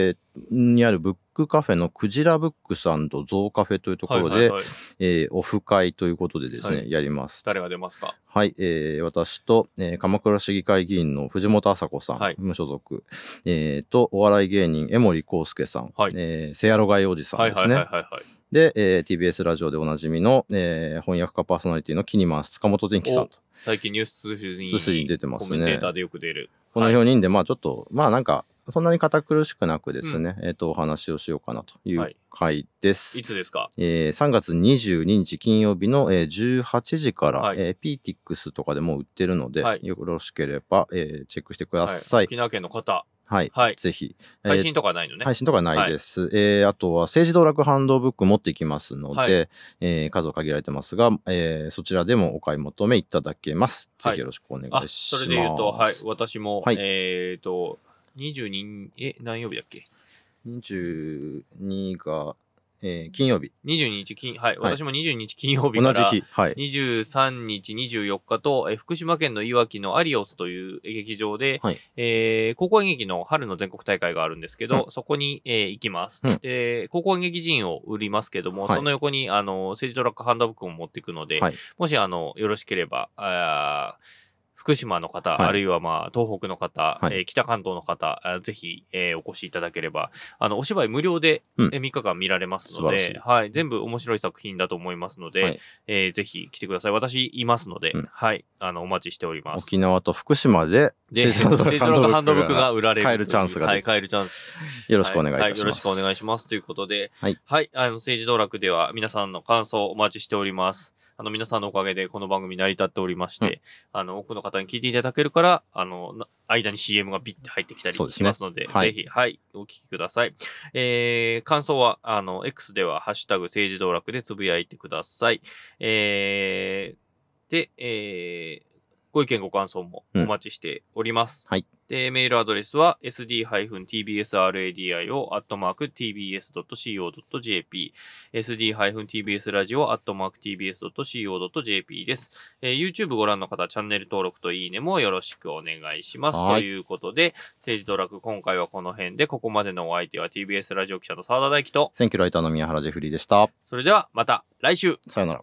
[SPEAKER 3] えーにあるブックカフェのクジラブックスゾーカフェというところで、
[SPEAKER 2] はいはいはい
[SPEAKER 3] えーオフ会ということでですね、
[SPEAKER 2] はい
[SPEAKER 3] やります。
[SPEAKER 2] 誰が出ますか？
[SPEAKER 3] はい、えー私と、えー鎌倉市議会議員の藤本麻子さん、
[SPEAKER 2] はい
[SPEAKER 3] 無所属、えーと、お笑い芸人、江森康介さん、
[SPEAKER 2] はい
[SPEAKER 3] えーセアロガイおじさん
[SPEAKER 2] はい
[SPEAKER 3] ですね。
[SPEAKER 2] はいはいはいはい。
[SPEAKER 3] で、えー TBS ラジオでおなじみの、えー翻訳家パーソナリティのキニマンス塚本天気さん
[SPEAKER 2] お最近ニューススに
[SPEAKER 3] ススに出てますね
[SPEAKER 2] コメンテーターでよく出る。
[SPEAKER 3] この4人で、まあちょっと、まあなんか、そんなに堅苦しくなくですね、えっ、と、お話をしようかなとい
[SPEAKER 2] はいう
[SPEAKER 3] 回です。
[SPEAKER 2] いつですか？
[SPEAKER 3] えー3月22日金曜日の、えー18時から、
[SPEAKER 2] はい
[SPEAKER 3] えー PTX とかでもう売ってるので、
[SPEAKER 2] はい
[SPEAKER 3] よろしければ、えーチェックしてくだ
[SPEAKER 2] はい
[SPEAKER 3] さい。
[SPEAKER 2] 沖縄県の方。
[SPEAKER 3] はい。
[SPEAKER 2] はい。
[SPEAKER 3] ぜひ。えー
[SPEAKER 2] 配信とかないのね。
[SPEAKER 3] 配信とかないです。えーあとは政治道楽ハンドブック持っていきますので、
[SPEAKER 2] はい
[SPEAKER 3] えー数を限られてますが、えーそちらでもお買い求めいただけます。
[SPEAKER 2] はい
[SPEAKER 3] ぜひよろしくお願いし
[SPEAKER 2] あ、
[SPEAKER 3] ます。
[SPEAKER 2] それで言うと、はい、私も、
[SPEAKER 3] はい
[SPEAKER 2] えっ、と、22、え、何曜日だっけ
[SPEAKER 3] ？22が、えー金曜日。
[SPEAKER 2] ?22 日金、はい、
[SPEAKER 3] はい
[SPEAKER 2] 私も22日金曜日から、
[SPEAKER 3] 同じ日。はい。
[SPEAKER 2] 23日、24日と、えー福島県のいわきのアリオスという劇場で、
[SPEAKER 3] はい
[SPEAKER 2] えー高校演劇の春の全国大会があるんですけど、
[SPEAKER 3] う
[SPEAKER 2] そこに、えー行きます、
[SPEAKER 3] うん
[SPEAKER 2] で。高校演劇人を売りますけども、
[SPEAKER 3] はい
[SPEAKER 2] その横にあの政治トラックハンドブックも持っていくので、
[SPEAKER 3] はい
[SPEAKER 2] もしあのよろしければ、あー福島の方、
[SPEAKER 3] はい。
[SPEAKER 2] あるいはまあ東北の方、
[SPEAKER 3] はい。
[SPEAKER 2] えー北関東の方、あぜひ、えーお越しいただければ、あのお芝居無料で、
[SPEAKER 3] うん。
[SPEAKER 2] えー3日間見られますので、はい、全部面白い作品だと思いますので、
[SPEAKER 3] はい。
[SPEAKER 2] えーぜひ来てください。私いますので、
[SPEAKER 3] うん。
[SPEAKER 2] はい、あの、お待ちしております。
[SPEAKER 3] 沖縄と福島で、
[SPEAKER 2] で、
[SPEAKER 3] 政治
[SPEAKER 2] デジタルハンドブックが売られる。
[SPEAKER 3] 買えるチャンスが
[SPEAKER 2] はい、買えるチャンス。
[SPEAKER 3] よろしくお願いいたします。
[SPEAKER 2] はよろしくお願いします。ということで、
[SPEAKER 3] はい。
[SPEAKER 2] あの、政治道楽では皆さんの感想をお待ちしております。あの、皆さんのおかげでこの番組成り立っておりまして、
[SPEAKER 3] うん
[SPEAKER 2] あの、多くの方に聞いていただけるから、あの、な間に CM がビッて入ってきたりしますので、
[SPEAKER 3] はい
[SPEAKER 2] ぜひ、はい、お聞きください。えー、感想は、あの、X では、ハッシュタグ政治道楽でつぶやいてください。えー、で、えー、ご意見ご感想もお待ちしております。
[SPEAKER 3] はい。
[SPEAKER 2] で、メールアドレスは sd-tbsradio.tbs.co.jp sd-tbsradio.tbs.co.jp です、えー YouTube ご覧の方、チャンネル登録といいねもよろしくお願いします。
[SPEAKER 3] はい
[SPEAKER 2] ということで、政治ドラッグ今回はこの辺で、ここまでのお相手は TBS ラジオ記者の澤田大樹と、
[SPEAKER 3] 選挙ライターの宮原ジェフリーでした。
[SPEAKER 2] それではまた来週
[SPEAKER 3] さよなら。